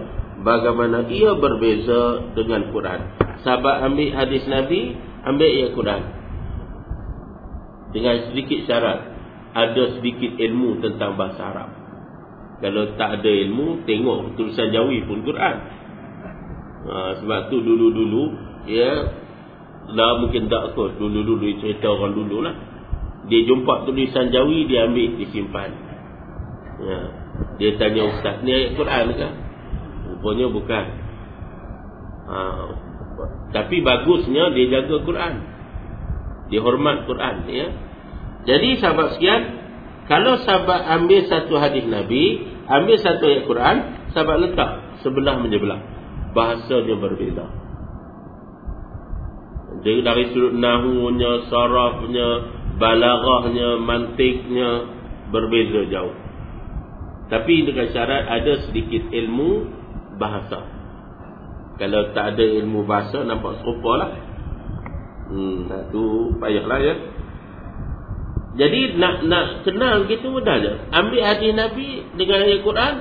bagaimana ia berbeza dengan Quran sahabat ambil hadis Nabi, ambil ayat Quran. Dengan sedikit syarat, ada sedikit ilmu tentang bahasa Arab. Kalau tak ada ilmu, tengok tulisan Jawi pun Quran. Ha, sebab tu dulu-dulu, ya, lah mungkin tak kot. Dulu-dulu cerita orang dulu lah. Dia jumpa tulisan Jawi, dia ambil, disimpan. Ya. Dia tanya Ustaz, ni ayat Quran ke? Rupanya bukan. Ha, tapi bagusnya dia jaga Quran. Dia hormat Quran. Ya. Jadi sahabat sekian, kalau sahabat ambil satu hadis Nabi, ambil satu ayat Quran, sahabat letak sebelah menyebelah. Bahasanya berbeza. Dari sudut nahunya, sarafnya, balaghahnya, mantiknya, berbeza jauh. Tapi dengan syarat ada sedikit ilmu bahasa. Kalau tak ada ilmu bahasa nampak serupa lah. Hmm, tu payahlah ya. Jadi nak nak kenal gitu mudah je. Ambil hadis Nabi dengan ayat Quran,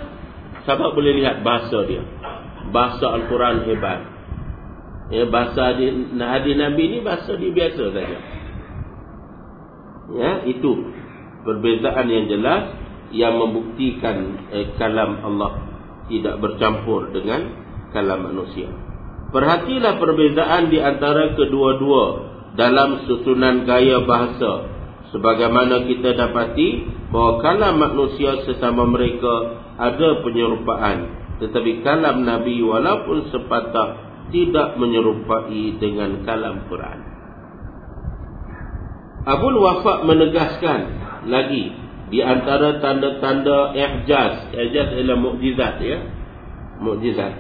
sahabat boleh lihat bahasa dia. Bahasa Al-Quran hebat. Ya, bahasa hadis, hadis Nabi ni bahasa dia biasa saja. Ya, itu perbezaan yang jelas yang membuktikan eh, kalam Allah tidak bercampur dengan kalam manusia. Perhatilah perbezaan di antara kedua-dua dalam susunan gaya bahasa. Sebagaimana kita dapati bahawa kalam manusia sesama mereka ada penyerupaan. Tetapi kalam Nabi walaupun sepatah tidak menyerupai dengan kalam Quran. Abul Wafak menegaskan lagi di antara tanda-tanda ihjaz. Ihjaz ialah mukjizat ya. Mukjizat.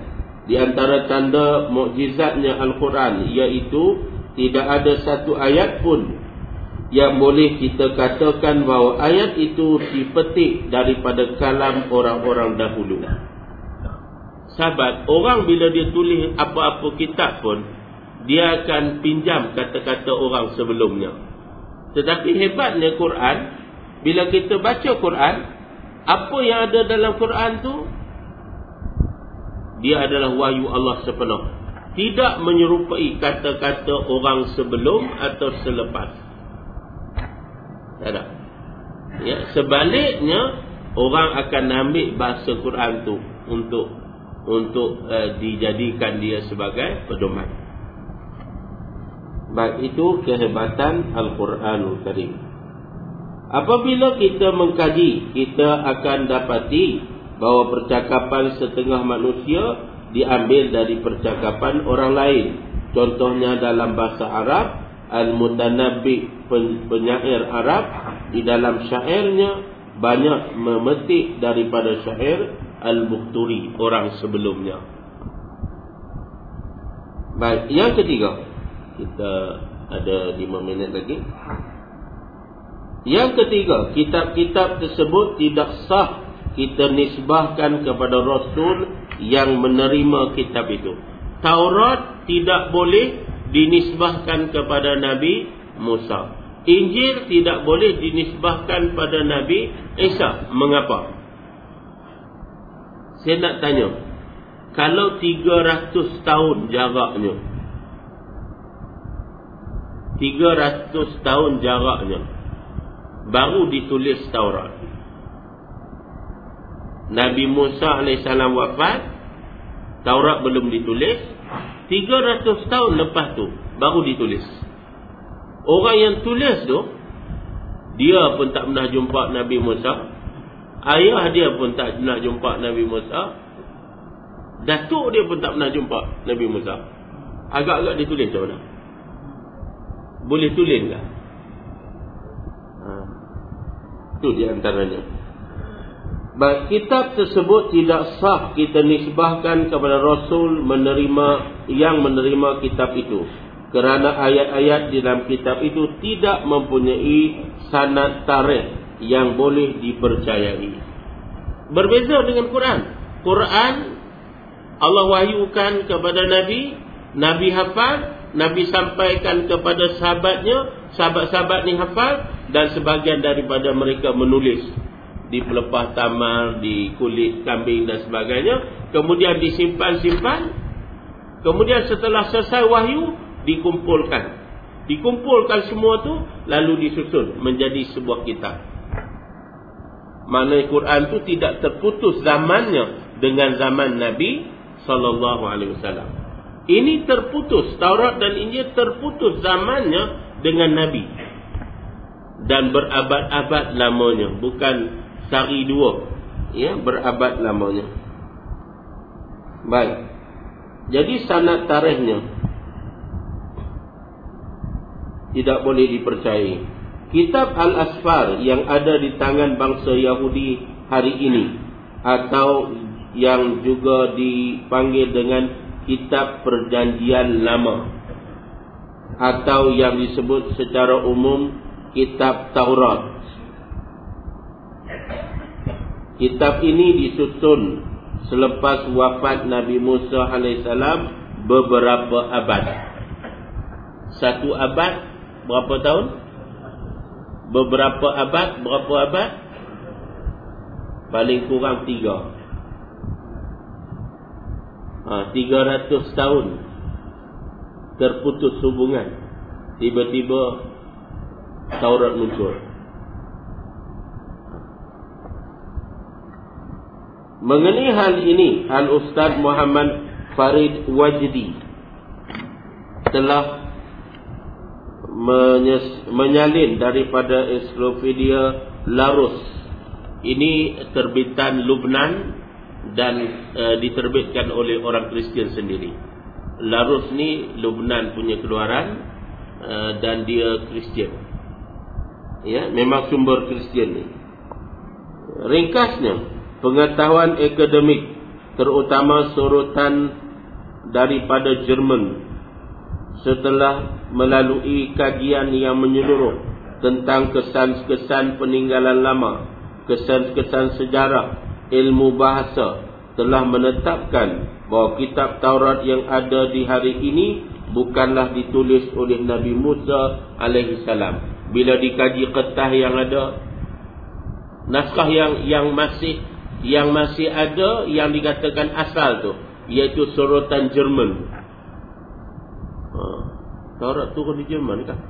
Di antara tanda mukjizatnya al-Quran iaitu tidak ada satu ayat pun yang boleh kita katakan bahawa ayat itu dipetik daripada kalam orang-orang dahulu. Sahabat orang bila dia tulis apa-apa kitab pun dia akan pinjam kata-kata orang sebelumnya tetapi hebatnya Quran bila kita baca Quran apa yang ada dalam Quran tu dia adalah wahyu Allah sepenuh. Tidak menyerupai kata-kata orang sebelum atau selepas. Tak ada. Ya sebaliknya orang akan ambil bahasa Quran tu untuk untuk uh, dijadikan dia sebagai pedoman baik itu kehebatan Al-Quranul Karim Apabila kita mengkaji, kita akan dapati bahawa percakapan setengah manusia diambil dari percakapan orang lain. Contohnya dalam bahasa Arab, Al-Mutanabbi penyair Arab di dalam syairnya banyak memetik daripada syair Al-Bukhturi orang sebelumnya. Baik, yang ketiga. Kita ada 5 minit lagi. Yang ketiga, kitab-kitab tersebut tidak sah kita nisbahkan kepada Rasul yang menerima kitab itu. Taurat tidak boleh dinisbahkan kepada Nabi Musa. Injil tidak boleh dinisbahkan pada Nabi Isa. Mengapa? Saya nak tanya. Kalau 300 tahun jaraknya. 300 tahun jaraknya baru ditulis Taurat. Nabi Musa AS wafat, Taurat belum ditulis, 300 tahun lepas tu baru ditulis. Orang yang tulis tu, dia pun tak pernah jumpa Nabi Musa, ayah dia pun tak pernah jumpa Nabi Musa, datuk dia pun tak pernah jumpa Nabi Musa. Agak-agak ditulis macam mana? Boleh tulis tak? Itu di antaranya. Baik, kitab tersebut tidak sah kita nisbahkan kepada Rasul menerima yang menerima kitab itu. Kerana ayat-ayat di dalam kitab itu tidak mempunyai sanad tarikh yang boleh dipercayai. Berbeza dengan Quran. Quran Allah wahyukan kepada Nabi, Nabi hafal, Nabi sampaikan kepada sahabatnya, sahabat-sahabat ni hafal dan sebagian daripada mereka menulis di pelepah tamar, di kulit kambing dan sebagainya. Kemudian disimpan-simpan Kemudian setelah selesai wahyu, dikumpulkan. Dikumpulkan semua tu lalu disusun menjadi sebuah kitab. Mana Quran tu tidak terputus zamannya dengan zaman Nabi sallallahu alaihi wasallam. Ini terputus Taurat dan Injil terputus zamannya dengan Nabi. Dan berabad-abad lamanya, bukan sehari dua. Ya, berabad lamanya. Baik. Jadi sanad tarikhnya tidak boleh dipercayai. Kitab Al-Asfar yang ada di tangan bangsa Yahudi hari ini atau yang juga dipanggil dengan Kitab Perjanjian Lama atau yang disebut secara umum Kitab Taurat. Kitab ini disusun selepas wafat Nabi Musa AS beberapa abad. Satu abad berapa tahun? Beberapa abad, berapa abad? Paling kurang tiga. Ha, tiga ratus tahun terputus hubungan. Tiba-tiba Taurat muncul. Mengenai hal ini, Al-Ustaz Muhammad Farid Wajdi telah menyalin daripada ensiklopedia Larus. Ini terbitan Lubnan dan e, diterbitkan oleh orang Kristian sendiri. Larus ni Lubnan punya keluaran e, dan dia Kristian. Ya, memang sumber Kristian ni. Ringkasnya, pengetahuan akademik terutama sorotan daripada Jerman setelah melalui kajian yang menyeluruh tentang kesan-kesan peninggalan lama, kesan-kesan sejarah, ilmu bahasa telah menetapkan bahawa kitab Taurat yang ada di hari ini bukanlah ditulis oleh Nabi Musa alaihi salam. Bila dikaji kertas yang ada naskah yang yang masih yang masih ada yang dikatakan asal tu iaitu sorotan Jerman Ha. Taurat turun di Jerman kah?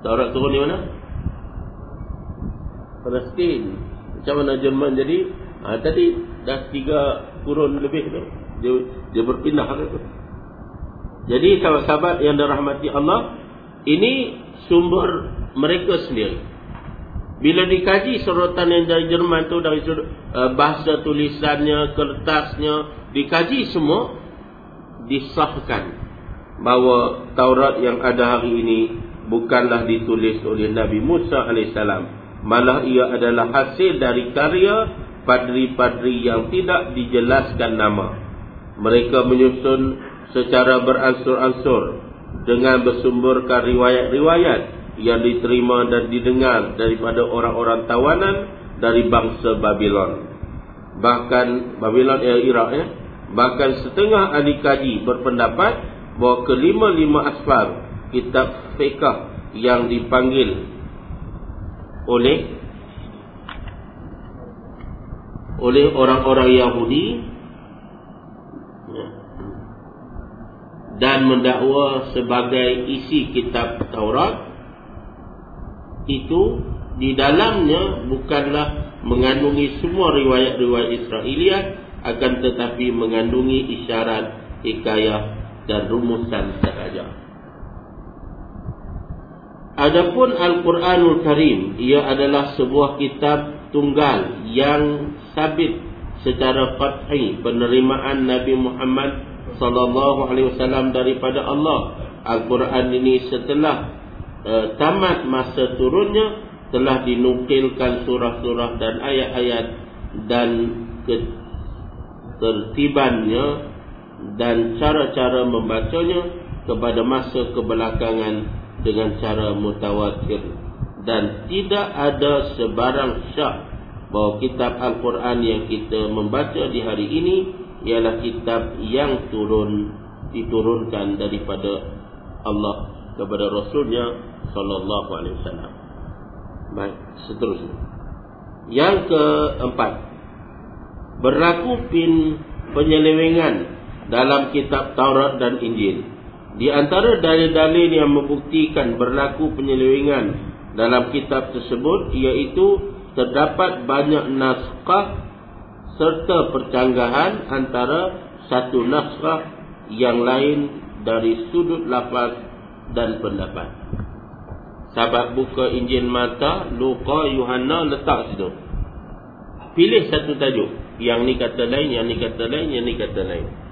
Taurat turun di mana? Palestin. Macam mana Jerman jadi? Ha, tadi dah tiga kurun lebih tu. Dia, dia berpindah tu. Jadi sahabat-sahabat yang dirahmati Allah, ini sumber mereka sendiri. Bila dikaji sorotan yang dari Jerman tu dari uh, bahasa tulisannya, kertasnya, dikaji semua, disahkan bahawa Taurat yang ada hari ini bukanlah ditulis oleh Nabi Musa AS malah ia adalah hasil dari karya padri-padri yang tidak dijelaskan nama. Mereka menyusun secara beransur-ansur dengan bersumberkan riwayat-riwayat yang diterima dan didengar daripada orang-orang tawanan dari bangsa Babylon bahkan Babylon yang Iraq ya Bahkan setengah ahli kaji berpendapat bahawa kelima-lima asfar kitab fiqah yang dipanggil oleh oleh orang-orang Yahudi ya, dan mendakwa sebagai isi kitab Taurat itu di dalamnya bukanlah mengandungi semua riwayat-riwayat Israeliat akan tetapi mengandungi isyarat, hikayah dan rumusan sahaja. Adapun Al-Quranul Karim, ia adalah sebuah kitab tunggal yang sabit secara qat'i penerimaan Nabi Muhammad sallallahu alaihi wasallam daripada Allah. Al-Quran ini setelah uh, tamat masa turunnya telah dinukilkan surah-surah dan ayat-ayat dan tertibannya dan cara-cara membacanya kepada masa kebelakangan dengan cara mutawatir dan tidak ada sebarang syak bahawa kitab Al-Quran yang kita membaca di hari ini ialah kitab yang turun diturunkan daripada Allah kepada Rasulnya Sallallahu Alaihi Wasallam. Baik, seterusnya. Yang keempat, berlaku pin penyelewengan dalam kitab Taurat dan Injil. Di antara dalil-dalil yang membuktikan berlaku penyelewengan dalam kitab tersebut iaitu terdapat banyak naskah serta percanggahan antara satu naskah yang lain dari sudut lafaz dan pendapat. Sahabat buka Injil Mata, Luka, Yohana letak situ. Pilih satu tajuk. Yang ni kata lain, yang ni kata lain, yang ni kata lain.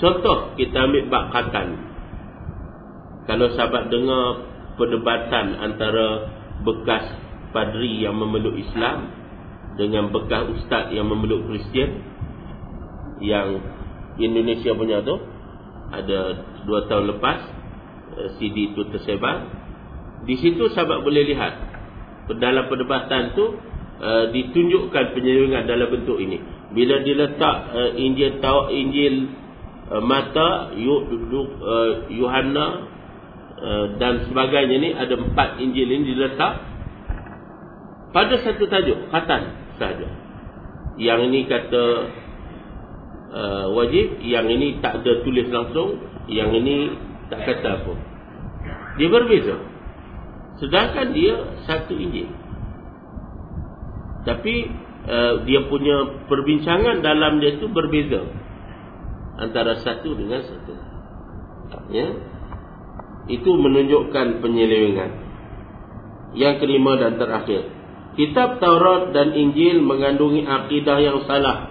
Contoh kita ambil bab khatan. Kalau sahabat dengar perdebatan antara bekas padri yang memeluk Islam dengan bekas ustaz yang memeluk Kristian yang Indonesia punya tu ada dua tahun lepas eh, CD itu tersebar di situ sahabat boleh lihat dalam perdebatan tu uh, ditunjukkan penyelewengan dalam bentuk ini bila diletak uh, Injil tahu Injil mata Yohana uh, uh, dan sebagainya ni ada empat Injil ini diletak pada satu tajuk khatan saja yang ini kata uh, wajib yang ini tak ada tulis langsung yang ini tak kata apa. Dia berbeza. Sedangkan dia satu Injil. Tapi uh, dia punya perbincangan dalam dia tu berbeza antara satu dengan satu. Ya? Itu menunjukkan penyelewengan. Yang kelima dan terakhir. Kitab Taurat dan Injil mengandungi akidah yang salah.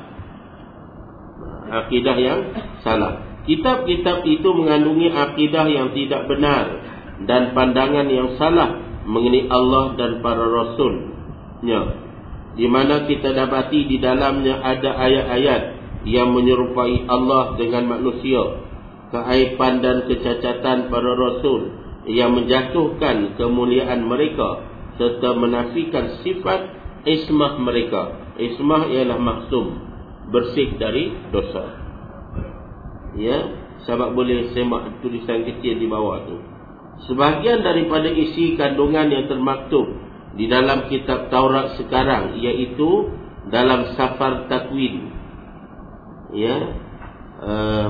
Akidah yang salah. Kitab-kitab itu mengandungi akidah yang tidak benar dan pandangan yang salah mengenai Allah dan para rasulnya. Di mana kita dapati di dalamnya ada ayat-ayat yang menyerupai Allah dengan manusia. Keaiban dan kecacatan para rasul yang menjatuhkan kemuliaan mereka serta menafikan sifat ismah mereka. Ismah ialah maksum bersih dari dosa. Ya, sahabat boleh semak tulisan kecil di bawah tu. Sebahagian daripada isi kandungan yang termaktub di dalam kitab Taurat sekarang iaitu dalam Safar Takwin. Ya. Uh,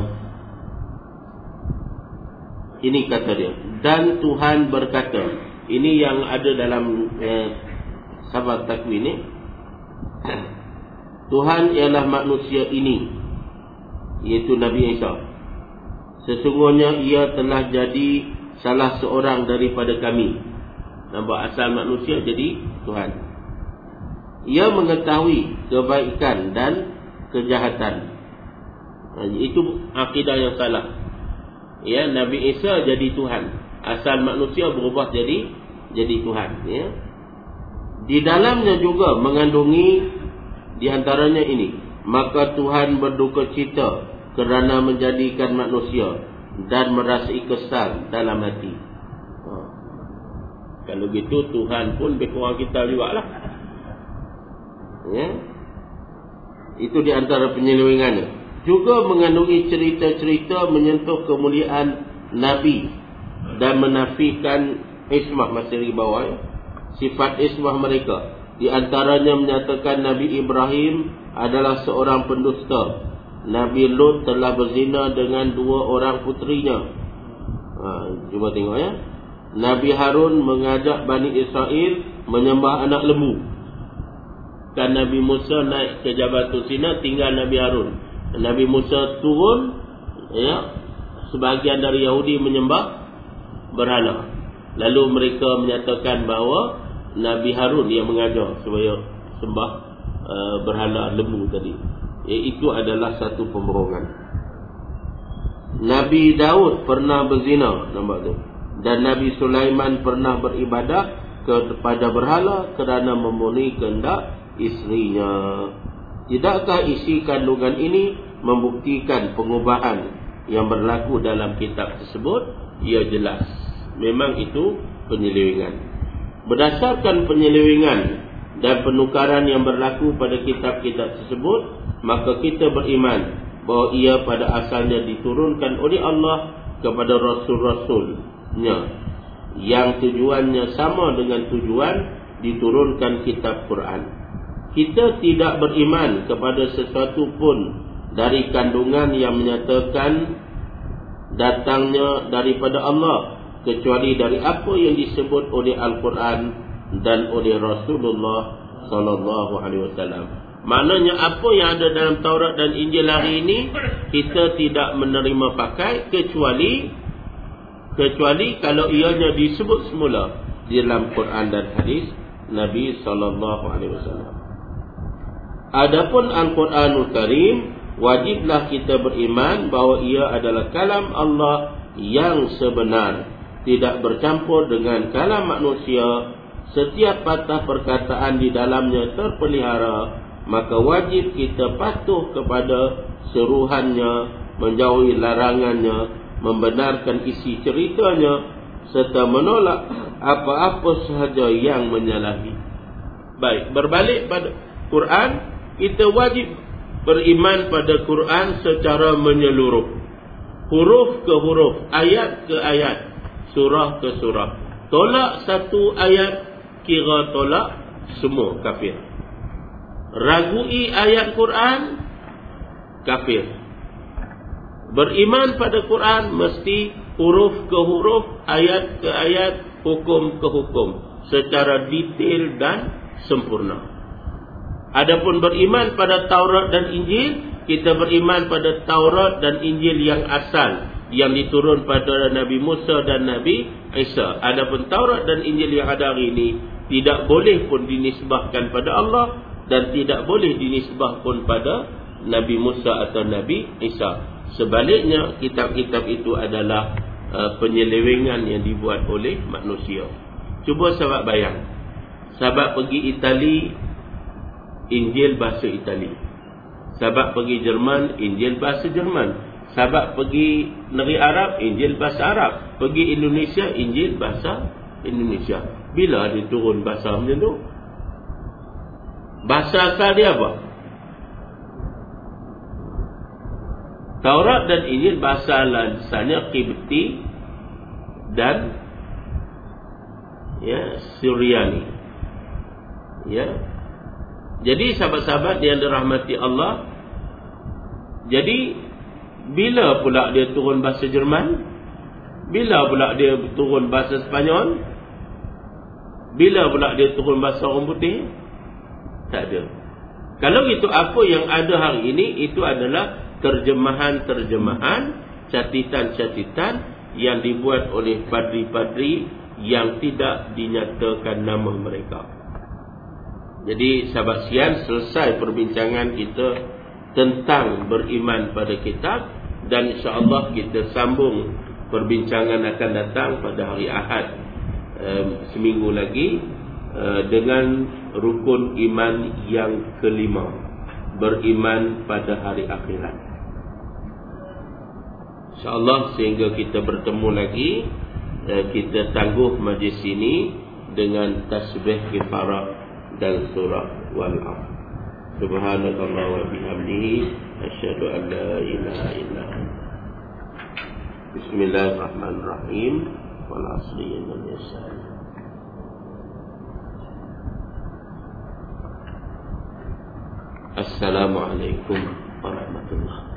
ini kata dia. Dan Tuhan berkata, ini yang ada dalam uh, Safar Takwin ni. Tuhan ialah manusia ini Iaitu Nabi Isa Sesungguhnya ia telah jadi Salah seorang daripada kami Nampak asal manusia jadi Tuhan Ia mengetahui kebaikan dan kejahatan Itu akidah yang salah Ya, Nabi Isa jadi Tuhan Asal manusia berubah jadi Jadi Tuhan ya. Di dalamnya juga mengandungi di antaranya ini maka Tuhan berduka cita kerana menjadikan manusia dan merasai kesal dalam hati ha. kalau gitu Tuhan pun lebih kurang kita juga lah ya? itu di antara penyelewengannya juga mengandungi cerita-cerita menyentuh kemuliaan Nabi dan menafikan ismah masih di bawah ya? sifat ismah mereka di antaranya menyatakan Nabi Ibrahim adalah seorang pendusta. Nabi Lut telah berzina dengan dua orang putrinya. Ha, cuba tengok ya. Nabi Harun mengajak Bani Israel menyembah anak lembu. Dan Nabi Musa naik ke Jabal Sina tinggal Nabi Harun. Nabi Musa turun ya sebahagian dari Yahudi menyembah berhala. Lalu mereka menyatakan bahawa Nabi Harun yang mengajar supaya sembah uh, berhala lembu tadi. Ya, itu adalah satu pembohongan. Nabi Daud pernah berzina, nampak tu. Dan Nabi Sulaiman pernah beribadah kepada berhala kerana memenuhi kehendak isterinya. Tidakkah isi kandungan ini membuktikan pengubahan yang berlaku dalam kitab tersebut? Ya jelas. Memang itu penyelewengan. Berdasarkan penyelewengan dan penukaran yang berlaku pada kitab-kitab tersebut, maka kita beriman bahawa ia pada asalnya diturunkan oleh Allah kepada rasul-rasulnya yang tujuannya sama dengan tujuan diturunkan kitab Quran. Kita tidak beriman kepada sesuatu pun dari kandungan yang menyatakan datangnya daripada Allah kecuali dari apa yang disebut oleh Al-Quran dan oleh Rasulullah sallallahu alaihi wasallam. Maknanya apa yang ada dalam Taurat dan Injil hari ini kita tidak menerima pakai kecuali kecuali kalau ianya disebut semula di dalam Quran dan hadis Nabi sallallahu alaihi wasallam. Adapun Al-Quranul Karim wajiblah kita beriman bahawa ia adalah kalam Allah yang sebenar, tidak bercampur dengan kalam manusia. Setiap patah perkataan di dalamnya terpelihara, maka wajib kita patuh kepada seruhannya, menjauhi larangannya, membenarkan isi ceritanya serta menolak apa-apa sahaja yang menyalahi. Baik, berbalik pada Quran, kita wajib beriman pada Quran secara menyeluruh. Huruf ke huruf, ayat ke ayat, surah ke surah. Tolak satu ayat, kira tolak semua kafir. Ragui ayat Quran, kafir. Beriman pada Quran mesti huruf ke huruf, ayat ke ayat, hukum ke hukum. Secara detail dan sempurna. Adapun beriman pada Taurat dan Injil, kita beriman pada Taurat dan Injil yang asal yang diturun pada Nabi Musa dan Nabi Isa. Adapun Taurat dan Injil yang ada hari ini tidak boleh pun dinisbahkan pada Allah dan tidak boleh dinisbah pun pada Nabi Musa atau Nabi Isa. Sebaliknya kitab-kitab itu adalah uh, penyelewengan yang dibuat oleh manusia. Cuba sahabat bayang. Sahabat pergi Itali Injil bahasa Itali. Sahabat pergi Jerman, Injil bahasa Jerman. Sahabat pergi negeri Arab, Injil bahasa Arab. Pergi Indonesia, Injil bahasa Indonesia. Bila dia turun bahasa macam tu? Bahasa asal dia apa? Taurat dan Injil bahasa asalnya Qibti dan ya Syriani. Ya, jadi sahabat-sahabat yang dirahmati Allah Jadi Bila pula dia turun bahasa Jerman? Bila pula dia turun bahasa Spanyol Bila pula dia turun bahasa orang putih? Tak ada. Kalau itu apa yang ada hari ini Itu adalah terjemahan-terjemahan Catitan-catitan Yang dibuat oleh padri-padri Yang tidak dinyatakan nama mereka jadi sahabat sian selesai perbincangan kita tentang beriman pada kitab dan insya-Allah kita sambung perbincangan akan datang pada hari Ahad um, seminggu lagi uh, dengan rukun iman yang kelima beriman pada hari akhirat. Insya-Allah sehingga kita bertemu lagi uh, kita tangguh majlis ini dengan tasbih kifarah dan surah wal am. Subhanallahi wa bihamdihi asyhadu an la ilaha illa bismillahirrahmanirrahim. Wal asri innal insana Assalamualaikum warahmatullahi